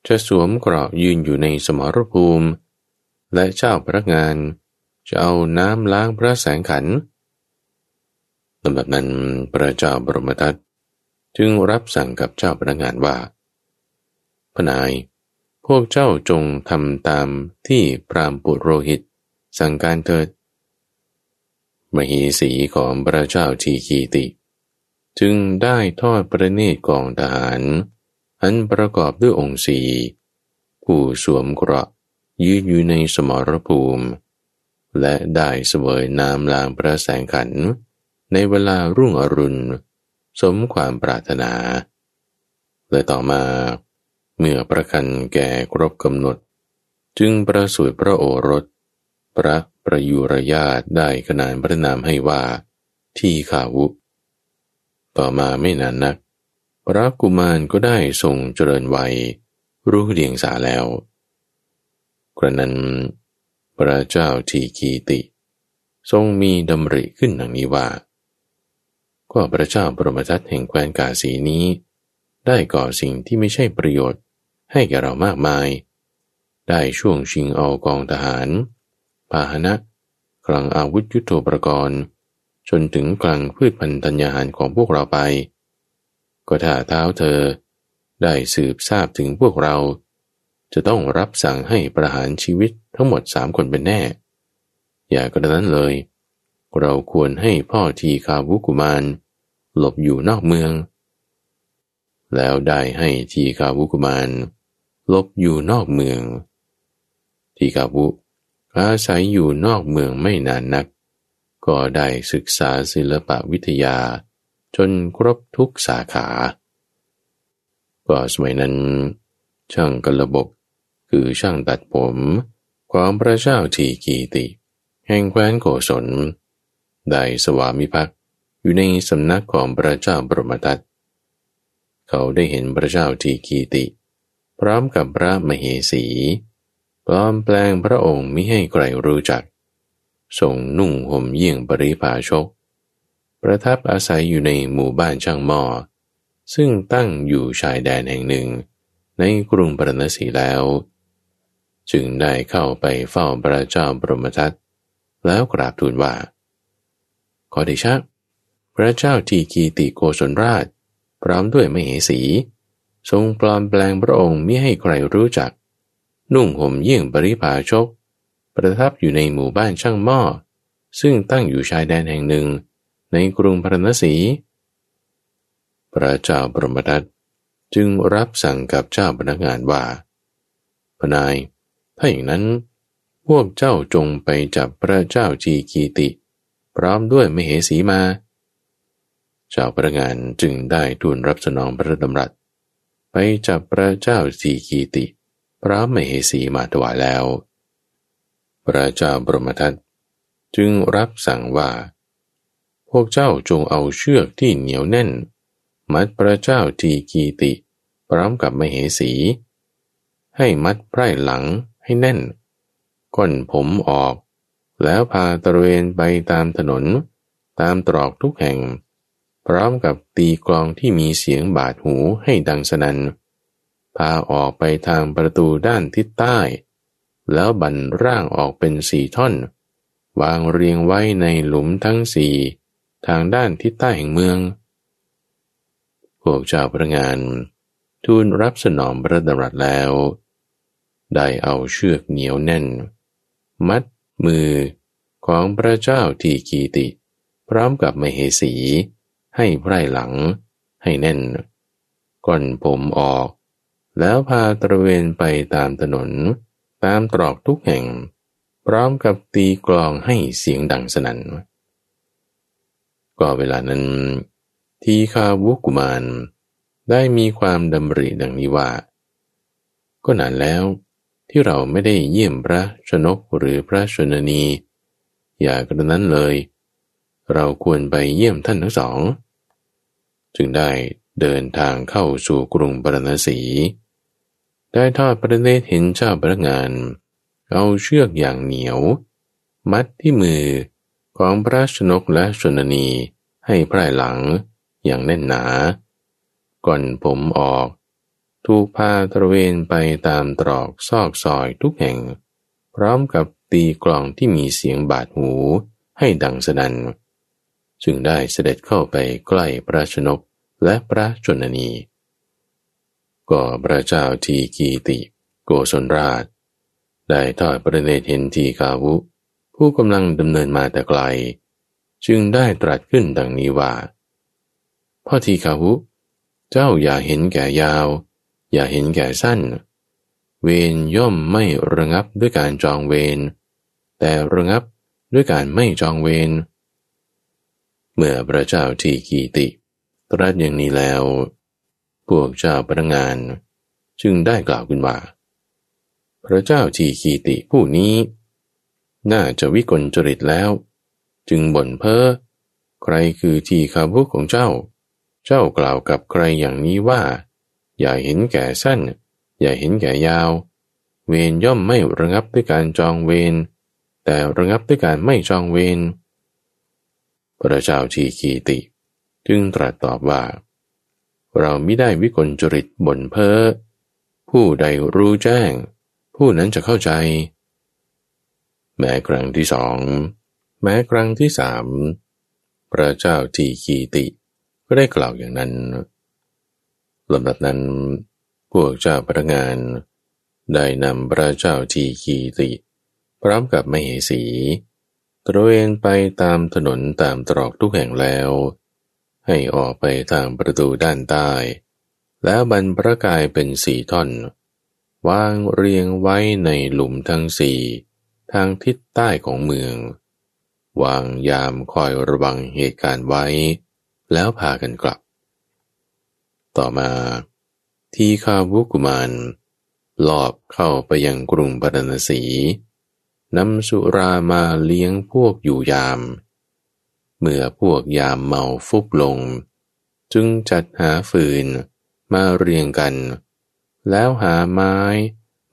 Speaker 1: จะสวมเกราะยืนอยู่ในสมรภูมิ และเจ้าพระงาน จะเอาน้ำล้างพระแสงขันลำดับนั้นพระเจ้าบรมทัตจึงรับสั่งกับเจ้าพระงานว่าพนาย พวกเจ้าจงทำตามที่พรามปุโรหิต สั่งการเถิด มหีสีของพระเจ้าทีกีติ จึงได้ทอดประเนตรกองทหาร อันประกอบด้วยองค์สีผู้สวมเกราะยืนอยู่ในสมรภูมิ และได้เสวยน้ำลางพระแสงขัน ในเวลารุ่งอรุณ สมความปรารถนา และต่อมา เมื่อประคันแก่ครบกำหนด จึงประสูติพระโอรส พระ ประยุรญาตได้ขนานพระนามให้ว่า ที่ขาวุ ต่อมาไม่นานนัก พระกุมารก็ได้ทรงเจริญวัย รู้เดียงสาแล้ว กระนั้น พระเจ้าทีกีติ ทรงมีดำริขึ้นดังนี้ว่า ก็พระเจ้าปรมทัตแห่งแคว้นกาสีนี้ ได้ก่อสิ่งที่ไม่ใช่ประโยชน์ให้แก่เรามากมาย ได้ช่วงชิงเอากองทหาร พาหนะ กลังอาวุธยุโทโธปกรณ์จนถึงกลางพืชพันธัญญาหารของพวกเราไป ก็ถ้าเท้าเธอได้สืบทราบถึงพวกเรา จะต้องรับสั่งให้ประหารชีวิตทั้งหมดสามคนเป็นแน่ อย่ากระนั้นเลย เราควรให้พ่อทีคาวุกุมารหลบอยู่นอกเมือง แล้วได้ให้ทีคาวุกุมารหลบอยู่นอกเมือง ทีคาวุ อาศัยอยู่นอกเมืองไม่นานนัก ก็ได้ศึกษาศิลปวิทยา จนครบทุกสาขา ก็สมัยนั้น ช่างกระบกคือช่างตัดผมของพระเจ้าทีกีติ แห่งแคว้นโกศล ได้สวามิภักดิ์อยู่ในสำนักของพระเจ้าบรมทัตเขาได้เห็นพระเจ้าทีกีติ พร้อมกับพระมเหสี ปลอมแปลงพระองค์มิให้ใครรู้จักส่งนุ่งห่มเยี่ยงปริภาชก ประทับอาศัยอยู่ในหมู่บ้านช่างหม้อ ซึ่งตั้งอยู่ชายแดนแห่งหนึ่ง ในกรุงปรณสีแล้ว จึงได้เข้าไปเฝ้าพระเจ้าบรมทัตแล้วกราบทูลว่า ขอเดชะ พระเจ้าทีกีติโกศลราช พร้อมด้วยมเหสี ทรงปลอมแปลงพระองค์ม่ให้ใครรู้จัก นุ่งห่มเยี่ยงปริภาชก ประทับอยู่ในหมู่บ้านช่างหม้อ ซึ่งตั้งอยู่ชายแดนแห่งหนึ่ง ในกรุงพรณสีพระเจ้าบรมทัตจึงรับสั่งกับเจ้าพนักงานว่า พนาย ถ้าอย่างนั้น พวกเจ้าจงไปจับพระเจ้าจีกีติ พร้อมด้วยมเหสีมา เจ้าพนักงานจึงได้ทูลรับสนองพระดำรัส ไปจับพระเจ้าจีกีติ ร้อมมเหสีมาถวายแล้ว พระเจ้าบรมทัตจึงรับสั่งว่า พวกเจ้าจงเอาเชือกที่เหนียวแน่น มัดพระเจ้าทีกีติ พร้อมกับมเหสี ให้มัดไพร่หลังให้แน่น ก้นผมออก แล้วพาตระเวนไปตามถนน ตามตรอกทุกแห่ง พร้อมกับตีกลองที่มีเสียงบาดหูให้ดังสนัน่น พาออกไปทางประตูด้านทิศใต้ แล้วบันร่างออกเป็นสี่ท่อน วางเรียงไว้ในหลุมทั้งสี่ทางด้านทิศใต้แห่งเมือง พวกเจ้าพระงาน ทูลรับสนองพระดำรัสแล้ว ได้เอาเชือกเหนียวแน่น มัดมือของพระเจ้าทีกีติ พร้อมกับมเหสี ให้ไพร่หลัง ให้แน่น ก่อนผมออก แล้วพาตระเวนไปตามถนน ตามตรอกทุกแห่ง พร้อมกับตีกลองให้เสียงดังสนัน่นก็เวลานั้น ทีคาวุกุมาร ได้มีความดำริดังนี้ว่า ก็นานแล้วที่เราไม่ได้เยี่ยมพระชนกหรือพระชนนี อย่ากระนั้นเลย เราควรไปเยี่ยมท่านทั้งสอง จึงได้เดินทางเข้าสู่กรุงปรณสี ได้ทอดประเนตรเห็นเจ้าพนักงาน เอาเชือกอย่างเหนียว มัดที่มือของพระชนกและชนนีให้พรายหลังอย่างแน่นหนา ก่อนผมออก ถูกพาตระเวนไปตามตรอกซอกซอยทุกแห่ง พร้อมกับตีกลองที่มีเสียงบาดหูให้ดังสนัน่นจึงได้เสด็จเข้าไปใกล้พระชนกและพระชนนี ก็พระเจ้าทีกีติโกศลราช ได้ทอดประเนตเห็นทีกาวุ ผู้กำลังดำเนินมาแต่ไกล จึงได้ตรัสขึ้นดังนี้ว่า พ่อทีขาวุ เจ้าอย่าเห็นแก่ยาว อย่าเห็นแก่สั้น เวรย่อมไม่ระงับด้วยการจองเวรแต่ระงับด้วยการไม่จองเวรเมื่อพระเจ้าทีกีติ ตรัสอย่างนี้แล้ว พวกเจ้าพนักงาน จึงได้กล่าวขึ้นว่า พระเจ้าทีกีติผู้นี้ น่าจะวิกลจริตแล้ว จึงบ่นเพ้อใครคือทีคาวุกของเจ้า เจ้ากล่าวกับใครอย่างนี้ว่า อย่าเห็นแก่สั้น อย่าเห็นแก่ยาว เวรย่อมไม่ระงับด้วยการจองเวรแต่ระงับด้วยการไม่จองเวรพระเจ้าทีกีติ จึงตรัสตอบว่า เราไม่ได้วิกลจริตบ่นเพ้อผู้ใดรู้แจ้ง ผู้นั้นจะเข้าใจ แม้ครั้งที่สอง แม้ครั้งที่สามพระเจ้าทีกีติก็ได้กล่าวอย่างนั้นลำดับนั้น พวกเจ้าพนักงาน ได้นำพระเจ้าทีคีติ พร้อมกับมเหสีตระเวนไปตามถนนตามตรอกทุกแห่งแล้ว ให้ออกไปทางประตูด้านใต้ แล้วบรรพระกายเป็นสี่ท่อน วางเรียงไว้ในหลุมทั้งสี่ทางทิศใต้ของเมือง วางยามคอยระวังเหตุการณ์ไว้ แล้วพากันกลับ ต่อมาทีคาวุกุมารลอบเข้าไปยังกรุงปารณสีนำสุรามาเลี้ยงพวกอยู่ยาม เมื่อพวกยามเมาฟุบลง จึงจัดหาฟืนมาเรียงกัน แล้วหาไม้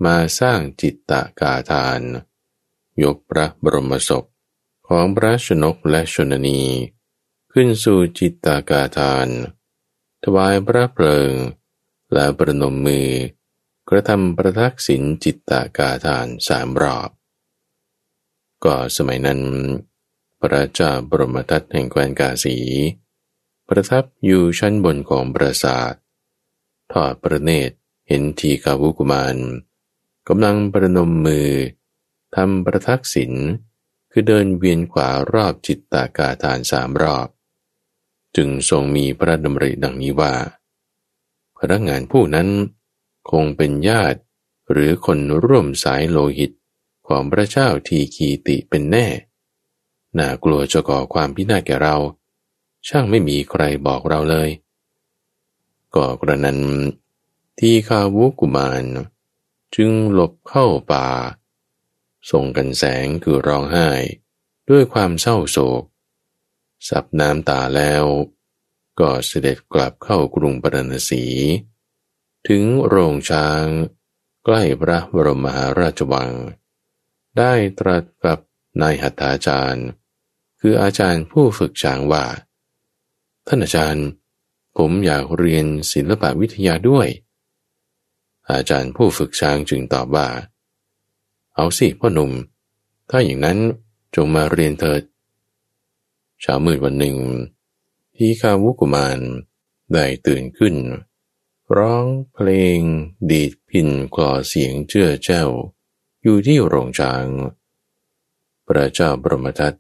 Speaker 1: มาสร้างจิตตะกาทาน ยกพระบรมศพของพระชนกและชนนี ขึ้นสู่จิตตากาทาน ถวายพระเพลิง และประนมมือ กระทำประทักษิณจิตตากาทานสามรอบ ก็สมัยนั้น พระเจ้าบรมทัตแห่งแคว้นกาสี ประทับอยู่ชั้นบนของปราสาททอดประเนตรเห็นทีกาวุกุมารกำลังประนมมือทำประทักษิณคือเดินเวียนขวารอบจิตตากาทานสามรอบ จึงทรงมีพระดำริดังนี้ว่า พนักงานผู้นั้นคงเป็นญาติหรือคนร่วมสายโลหิตของพระเจ้าทีคีติเป็นแน่ น่ากลัวจะก่อความพินาศแก่เรา ช่างไม่มีใครบอกเราเลย ก็กระนั้นที่คาวุกุมารจึงหลบเข้าป่า ส่งกันแสงคือร้องไห้ ด้วยความเศร้าโศกสับน้ำตาแล้ว ก็เสด็จกลับเข้ากรุงปรณสี ถึงโรงช้าง ใกล้พระบรมมหาราชวัง ได้ตรัสกับนายหัตถาจารย์ คืออาจารย์ผู้ฝึกช้างว่า ท่านอาจารย์ ผมอยากเรียนศิลปวิทยาด้วย อาจารย์ผู้ฝึกช้างจึงตอบว่า เอาสิพ่อหนุ่ม ถ้าอย่างนั้นจงมาเรียนเถิดเช้ามืดวันหนึ่งที่คาวุกุมารได้ตื่นขึ้น ร้องเพลง ดีดพินคลอเสียงเจื้อเจ้า อยู่ที่โรงช้าง พระเจ้าบรมทัต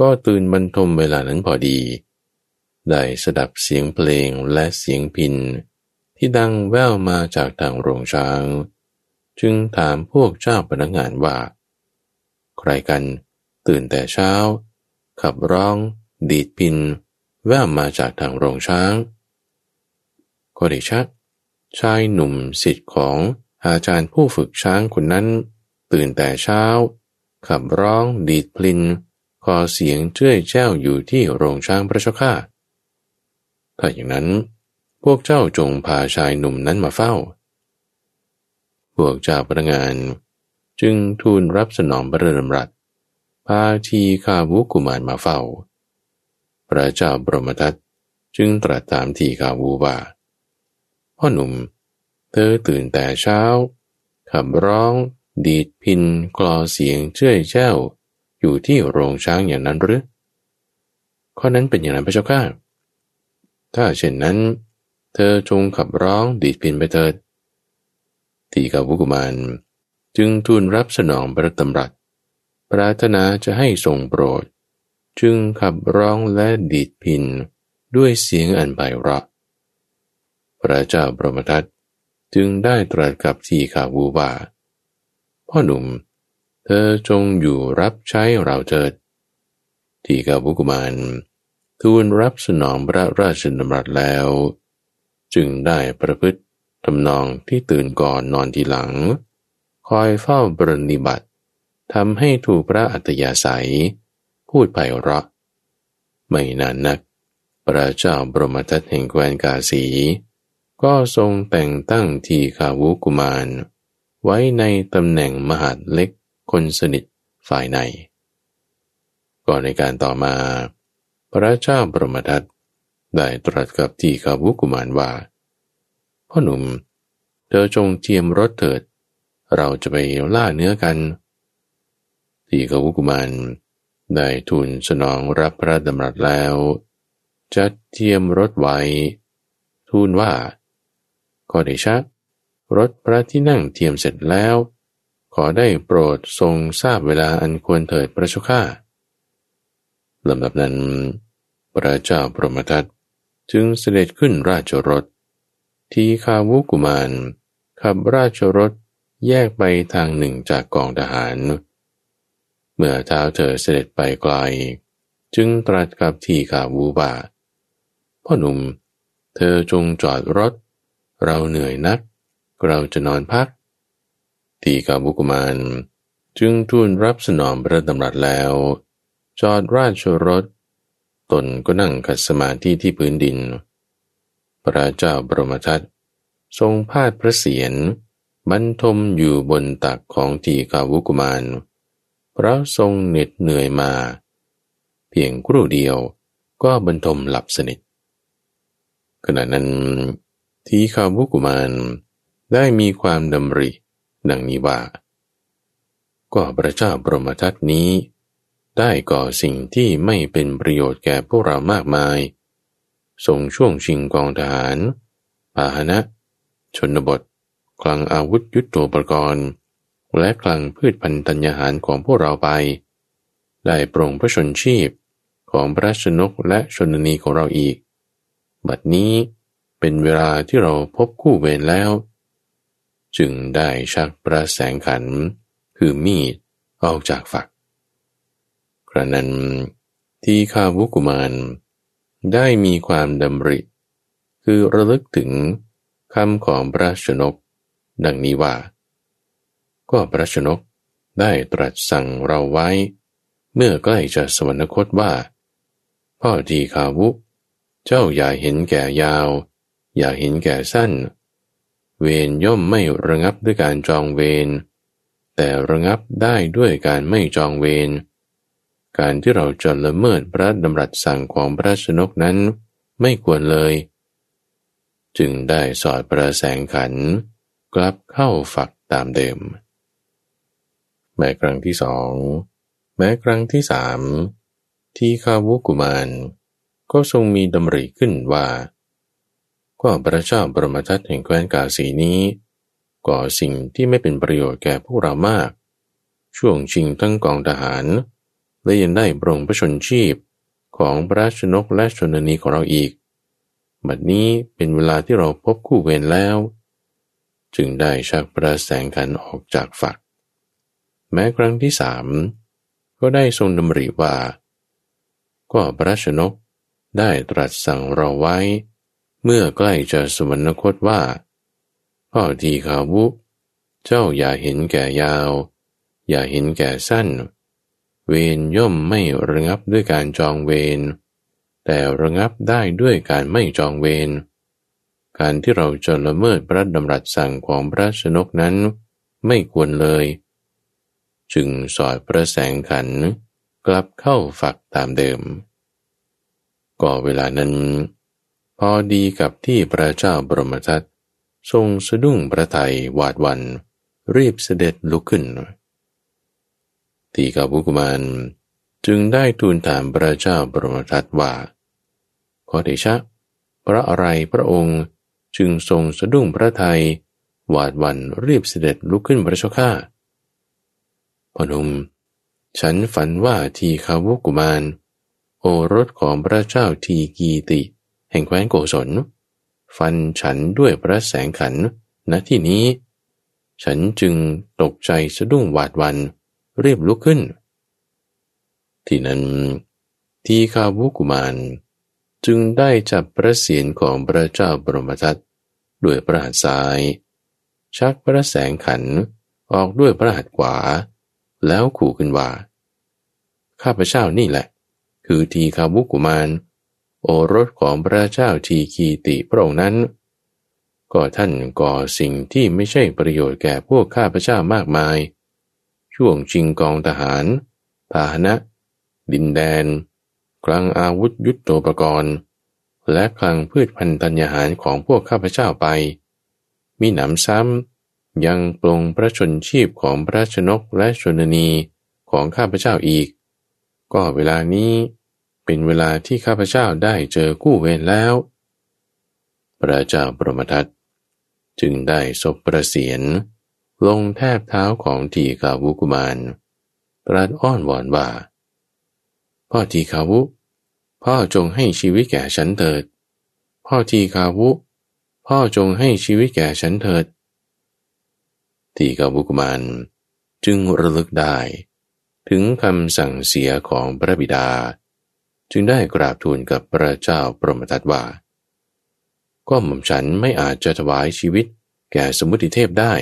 Speaker 1: ก็ตื่นบรรทมเวลานั้นพอดี ได้สดับเสียงเพลงและเสียงพินที่ดังแว่วมาจากทางโรงช้าง จึงถามพวกเจ้าพนักงานว่า ใครกันตื่นแต่เช้า ขับร้อง ดีดพิน แว่วมาจากทางโรงช้าง ก็ได้ชัดชายหนุ่มสิทธิ์ของอาจารย์ผู้ฝึกช้างคนนั้น ตื่นแต่เช้า ขับร้องดีดพลิน คอเสียงเจ้ยแจ้วอยู่ที่โรงช้างพระเจ้าข้าถ้าอย่างนั้น พวกเจ้าจงพาชายหนุ่มนั้นมาเฝ้า พวกเจ้าพนักงาน จึงทูลรับสนองพระดำรัสพาทีคาวุกุมารมาเฝ้า พระเจ้าบรมทัตจึงตรัสถามทีคาวุว่าพ่อหนุ่ม เธอตื่นแต่เช้าขับร้อง ดีดพินกลอเสียงเชื่อยเจ้า อยู่ที่โรงช้างอย่างนั้นหรือ ข้อนั้นเป็นอย่างไรพระเจ้าข้าถ้าเช่นนั้น เธอจงขับร้องดีดพินไปเถิดทีกาวุกุมารจึงทูลรับสนองพระตำรัส ปรารถนาจะให้ทรงโปรด จึงขับร้องและดีดพินด้วยเสียงอันไพเราะพระเจ้าบรมทัตจึงได้ตรัสกับทีขาวูว่าพ่อหนุ่มเเธอจงอยู่รับใช้เราเถิด ทีกาวุกุมารทูลรับสนองพระราชดำรัสแล้ว จึงได้ประพฤติทำนองที่ตื่นก่อนนอนทีหลัง คอยเฝ้าบรนิบัติทำให้ถูกพระอัตยาศัย พูดไพเราะ ไม่นานนัก พระเจ้าบรมทัตแห่งแคว้นกาสี ก็ทรงแต่งตั้งทีขาวุกุมาร ไว้ในตำแหน่งมหาดเล็ก คนสนิทฝ่ายใน ก่อนในการต่อมา พระเจ้าบรมทัตได้ตรัสกับทีขาวุกุมารว่า พ่อหนุ่ม เธอจงเทียมรถเถิด เราจะไปล่าเนื้อกัน ทีขาวุกุมารได้ทูลสนองรับพระดำรัสแล้ว จัดเทียมรถไว้ ทูลว่าขอเดชะรถพระที่นั่งเทียมเสร็จแล้ว ขอได้โปรดทรงทราบเวลาอันควรเถิดพระชุข้าลำดับนั้น พระเจ้าพรหมทัตจึงเสด็จขึ้นราชรถ ทีคาวุกุมารขับราชรถแยกไปทางหนึ่งจากกองทหาร เมื่อเท้าเธอเสด็จไปไกล จึงตรัสกับทีคาวูว่าพ่อหนุ่ม เธอจงจอดรถ เราเหนื่อยนัก เราจะนอนพัก ทีคาวุกุมาร จึงทูลรับสนองพระดำรัสแล้ว จอดราชรถ ตนก็นั่งขัดสมาธิที่พื้นดิน พระเจ้าบรมทัตทรงพาดพระเศียรบรรทมอยู่บนตักของทีกาวุกุมาร เพราะทรงเหน็ดเหนื่อยมา เพียงครู่เดียวก็บรรทมหลับสนิท ขณะนั้นทีคาวุกุมารได้มีความดำริ ดังนี้ว่า ก็พระเจ้าบรมทัตนี้ ได้ก่อสิ่งที่ไม่เป็นประโยชน์แก่พวกเรามากมาย ทรงช่วงชิงกองทหารพาหนะ ชนบท คลังอาวุธยุทโธปกรณ์ และคลังพืชพันธัญญาหารของพวกเราไป ได้ปรงพระชนชีพของพระชนกและชนนีของเราอีก บัดนี้เป็นเวลาที่เราพบคู่เวรแล้ว จึงได้ชักประแสงขัน คือมีดออกจากฝักกระนั้นที่ข้าวุกุมารได้มีความดำริ คือระลึกถึงคำของพระชนก ดังนี้ว่า ก็พระชนกได้ตรัสสั่งเราไว้ เมื่อใกล้จะสวรรคตว่า พ่อทีขาวุ เจ้าอย่าเห็นแก่ยาว อย่าเห็นแก่สั้น เวรย่อมไม่ระงับด้วยการจองเวร แต่ระงับได้ด้วยการไม่จองเวร การที่เราจะละเมิดพระดำรัสสั่งของพระชนกนั้นไม่ควรเลย จึงได้สอดประแสงขัน กลับเข้าฝักตามเดิม แม้ครั้งที่สอง แม้ครั้งที่สามที่ข้าวุกุมาร ก็ทรงมีดำริขึ้นว่า ก็พระเจ้าบรมทัตแห่งแคว้นกาสีนี้ ก่อสิ่งที่ไม่เป็นประโยชน์แก่พวกเรามาก ช่วงชิงทั้งกองทหาร และยังได้ปรงพระชนชีพของพระชนกและชนนีของเราอีก บัดนี้เป็นเวลาที่เราพบคู่เวรแล้ว จึงได้ชักประแสงขันออกจากฝัก แม้ครั้งที่สามก็ได้ทรงดำริว่า ก็พระชนกได้ตรัสสั่งเราไว้ เมื่อใกล้จะสวรรคตว่าพ่อทีขาวุ เจ้าอย่าเห็นแก่ยาว อย่าเห็นแก่สั้น เวรย่อมไม่ระงับด้วยการจองเวรแต่ระงับได้ด้วยการไม่จองเวรการที่เราจะละเมิดพระดำรัสสั่งของพระชนกนั้นไม่ควรเลย จึงสอดประแสงขันกลับเข้าฝักตามเดิม ก็เวลานั้น พอดีกับที่พระเจ้าบรมทัตทรงสะดุ้งพระทัยหวาดวัน รีบเสด็จลุกขึ้นทีกาบุกุมารจึงได้ทูลถามพระเจ้าบรมทัตว่าขอเดชะ พระอะไรพระองค์จึงทรงสะดุ้งพระทยัยหวาดวันรีบเสด็จลุกขึ้นพระเจ้าข้าพนุมฉันฝันว่าทีคาวุกุมาร โอรสของพระเจ้าทีกีติ แห่งแคว้นโกศล ฟันฉันด้วยพระแสงขันณที่นี้ ฉันจึงตกใจสะดุ้งหวาดวันเรียบลุกขึ้น ที่นั้นทีคาวุกุมาร จึงได้จับพระเศียรของพระเจ้าบรมทัตด้วยพระหัตถ์ซ้าย ชักพระแสงขันออกด้วยพระหัตถ์ขวา แล้วขู่ขึ้นว่า ข้าพเจ้านี่แหละ คือทีคาวุกุมาร โอรสของพระเจ้าทีคีติพระองค์นั้น ก็ท่านก่อสิ่งที่ไม่ใช่ประโยชน์แก่พวกข้าพเจ้ามากมาย ช่วงชิงกองทหาร พาหนะ ดินแดนคลังอาวุธยุทโธปกรณ์ และคลังพืชพันธัญญาหารของพวกข้าพเจ้าไป มีหนำซ้ำยังปรงพระชนชีพของพระชนกและชนนีของข้าพเจ้าอีก ก็เวลานี้ เป็นเวลาที่ข้าพเจ้าได้เจอคู่เวรแล้ว พระเจ้าปรมทัตจึงได้ศพประเสียน ลงแทบเท้าของทีกาวุกุมารตรัสอ้อนวอนว่า พ่อทีคาวุ พ่อจงให้ชีวิตแก่ฉันเถิด พ่อทีคาวุ พ่อจงให้ชีวิตแก่ฉันเถิด ทีกาวุกุมารจึงระลึกได้ ถึงคำสั่งเสียของพระบิดา จึงได้กราบทูลกับพระเจ้าปรมทัตว่า ก็หม่อมฉันไม่อาจจะถวายชีวิตแก่สมุติเทพได้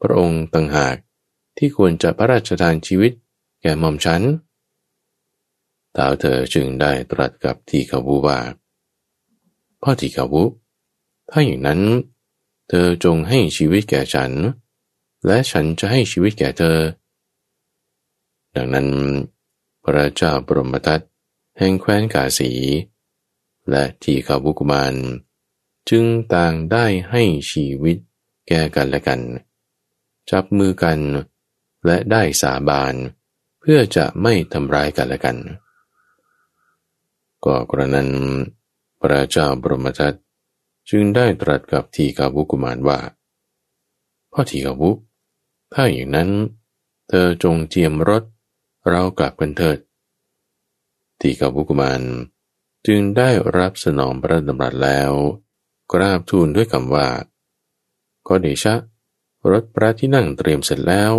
Speaker 1: พระองค์ต่างหากที่ควรจะพระราชทานชีวิตแก่หม่อมฉันท้าวเธอจึงได้ตรัสกับทีขาวุว่า พ่อทีขาวุถ้าอย่างนั้น เธอจงให้ชีวิตแก่ฉัน และฉันจะให้ชีวิตแก่เธอ ดังนั้น พระเจ้าบรมทัต แห่งแคว้นกาสี และทีขาวุกุมารจึงต่างได้ให้ชีวิตแก่กันและกัน จับมือกันและได้สาบานเพื่อจะไม่ทำร้ายกันและกัน ก็กระนั้น พระเจ้าบรมทัตจึงได้ตรัสกับทีกาวุกุมารว่า พ่อทีกาวุถ้าอย่างนั้น เธอจงเจียมรถเรากลับกันเถิด ทีกาวุกุมารจึงได้รับสนองพระดำรัสแล้ว กราบทูลด้วยคำว่าขอเดชะ รถพระที่นั่งเตรียมเสร็จแล้ว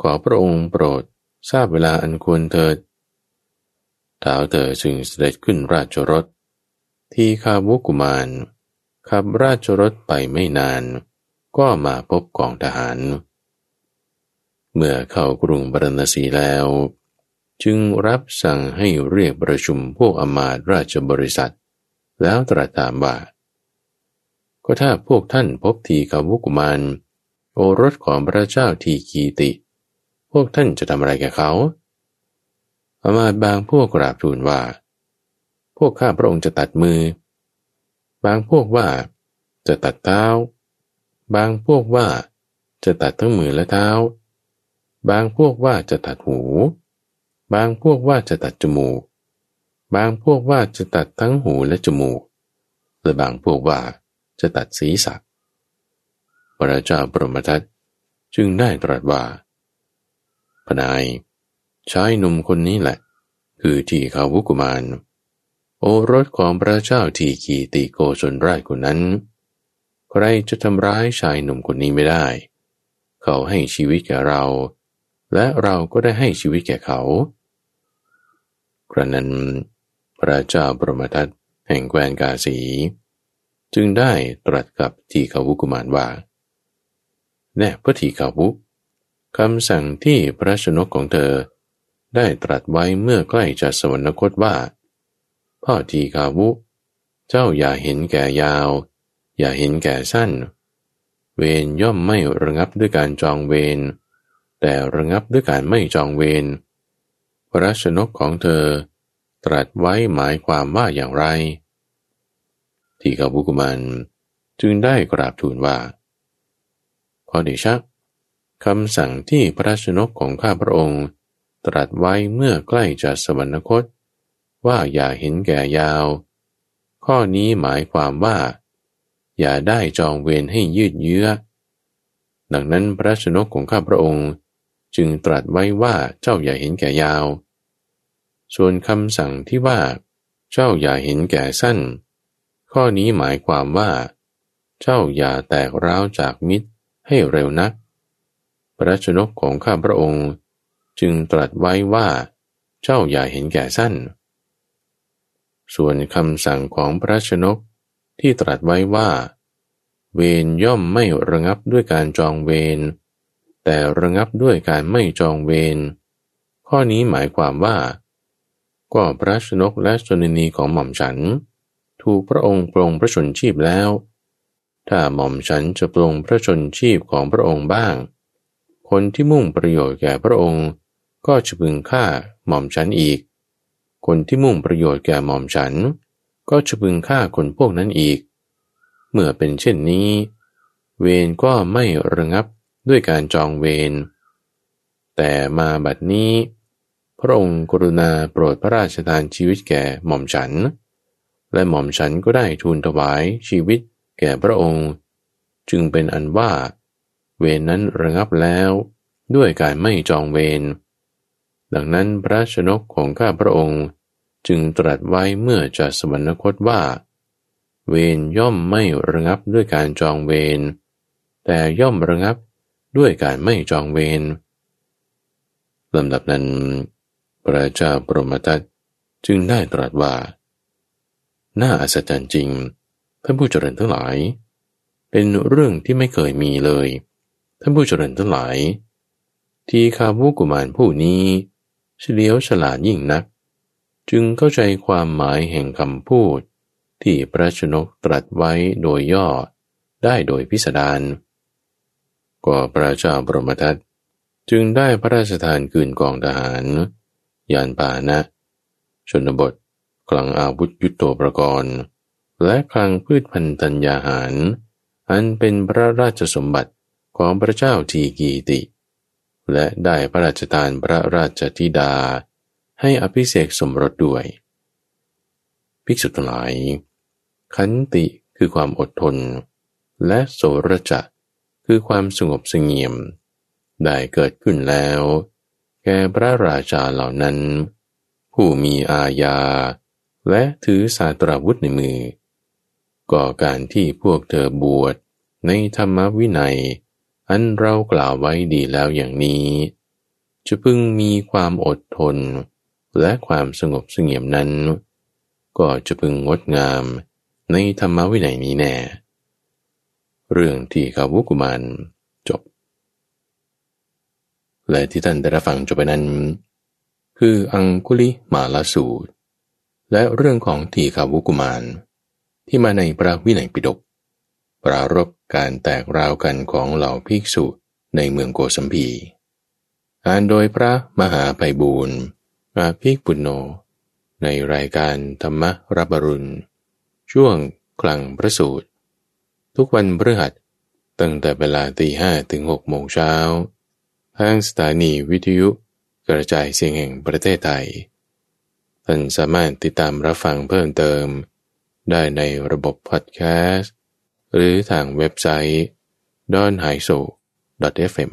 Speaker 1: ขอพระองค์โปรดทราบเวลาอันควรเถิดท้าวเธอจึงเสด็จขึ้นราชรถ ที่คาวุกุมาร ขับราชรถไปไม่นาน ก็มาพบกองทหาร เมื่อเข้ากรุงบรณสีแล้ว จึงรับสั่งให้เรียกประชุมพวกอมาตราชบริษัท แล้วตรัสถามว่า ก็ถ้าพวกท่านพบทีกาวุกุมารโอรสของพระเจ้าทีกีติ พวกท่านจะทำอะไรแกเขาอมาตบางพวกกราบทูลว่า พวกข้าพระองค์จะตัดมือ บางพวกว่าจะตัดเท้า บางพวกว่าจะตัดทั้งมือและเท้า บางพวกว่าจะตัดหู บางพวกว่าจะตัดจมูก บางพวกว่าจะตัดทั้งหูและจมูก และบางพวกว่าจะตัดศีรษะ พระเจ้าปรมทัตจึงได้ตรัสว่า พนายชายหนุ่มคนนี้แหละ คือที่ขาวุกุมาร โอรสของพระเจ้าทีกีติโกศลไร้คนนั้น ใครจะทำร้ายชายหนุ่มคนนี้ไม่ได้ เขาให้ชีวิตแก่เรา และเราก็ได้ให้ชีวิตแก่เขา กระนั้น พระเจ้าบรมทัตแห่งแควนกาสี จึงได้ตรัสกับทีขาวุกุมารว่า แน่พระทีขาวุคำสั่งที่พระชนกของเธอ ได้ตรัสไว้เมื่อใกล้จะสวรรคตว่า พ่อทีกาวุ เจ้าอย่าเห็นแก่ยาว อย่าเห็นแก่สั้น เวรย่อมไม่ระงับด้วยการจองเวร แต่ระงับด้วยการไม่จองเวรพระชนกของเธอ ตรัสไว้หมายความว่าอย่างไร ทีกาวุกุมันจึงได้กราบทูลว่าพอเดชะคำสั่งที่พระชนกของข้าพระองค์ ตรัสไว้เมื่อใกล้จะสวรรคต ว่าอย่าเห็นแก่ยาว ข้อนี้หมายความว่า อย่าได้จองเวรให้ยืดเยื้อดังนั้นพระชนกของข้าพระองค์ จึงตรัสไว้ว่าเจ้าอย่าเห็นแก่ยาว ส่วนคำสั่งที่ว่า เจ้าอย่าเห็นแก่สั้น ข้อนี้หมายความว่า เจ้าอย่าแตกร้าวจากมิตรให้เร็วนัก พระชนกของข้าพระองค์ จึงตรัสไว้ว่า เจ้าอย่าเห็นแก่สั้น ส่วนคำสั่งของพระชนกที่ตรัสไว้ว่า เวรย่อมไม่ระงับด้วยการจองเวร แต่ระงับด้วยการไม่จองเวร ข้อนี้หมายความว่า ก็พระชนกและชนนีของหม่อมฉัน ถูกพระองค์ปรงพระชนชีพแล้ว ถ้าหม่อมฉันจะปรงพระชนชีพของพระองค์บ้าง คนที่มุ่งประโยชน์แก่พระองค์ ก็จะพึงฆ่าหม่อมฉันอีก คนที่มุ่งประโยชน์แก่หม่อมฉัน ก็จะพึงฆ่าคนพวกนั้นอีก เมื่อเป็นเช่นนี้ เวรก็ไม่ระงับ ด้วยการจองเวร แต่มาบัดนี้ พระองค์กรุณาโปรดพระราชทานชีวิตแก่หม่อมฉัน และหม่อมฉันก็ได้ทูลถวายชีวิตแก่พระองค์ จึงเป็นอันว่า เวรนนั้นระงับแล้วด้วยการไม่จองเวร ดังนั้นพระชนกของข้าพระองค์จึงตรัสไว้เมื่อจะสวรรคตว่า เวรย่อมไม่ระงับด้วยการจองเวร แต่ย่อมระงับ ด้วยการไม่จองเวรลำดับนั้น พระเจ้าปรมทัตจึงได้ตรัสว่า น่าอัศจรรย์จริง ท่านผู้เจริญทั้งหลาย เป็นเรื่องที่ไม่เคยมีเลย ท่านผู้เจริญทั้งหลาย ทีคาวุกุมารผู้นี้เฉลียวฉลาดยิ่งนัก จึงเข้าใจความหมายแห่งคำพูด ที่พระชนกตรัสไว้โดยย่อได้โดยพิสดาร ก็พระเจ้าบรมทัตจึงได้พระราชทานคืนกองทหาร ยานพาหนะ ชนบทคลังอาวุธยุโตปกรณ์ และคลังพืชพันธัญญาหาร อันเป็นพระราชสมบัติของพระเจ้าทีกีติ และได้พระราชทานพระราชธิดา ให้อภิเษกสมรสด้วย ภิกษุทั้งหลาย ขันติคือความอดทน และโสรจะ คือความสงบสงเงียม ได้เกิดขึ้นแล้ว แก่พระราชาเหล่านั้น ผู้มีอาญา และถือสาตราวุธในมือ ก่อการที่พวกเธอบวชในธรรมวินัย อันเรากล่าวไว้ดีแล้วอย่างนี้ จะพึงมีความอดทน และความสงบสงเงียมนั้น ก็จะพึงงดงามในธรรมวินัยนี้แน่ เรื่องที่ขาวุกุมารจบ และที่ท่านได้รับฟังจบไปนั้น คืออังคุลิมาลาสูตร และเรื่องของทีขาวุกุมาร ที่มาในพระวินัยปิฎกปรารบการแตกราวกันของเหล่าภิกษุในเมืองโกสัมพีอ่านโดยพระมหาไพบูรณ์อาภิกปุณโญในรายการธรรมรับรุณ ช่วงกลางพระสูตร ทุกวันพฤหัสตั้งแต่เวลาตีห้ถึงหกโมงเช้าทางสถานีวิทยุกระจายเสียงแห่งประเทศไทย ท่านสามารถติดตามรับฟังเพิ่มเติม ได้ในระบบพอดแคสต์ หรือทางเว็บไซต์ d o n h a i s o fm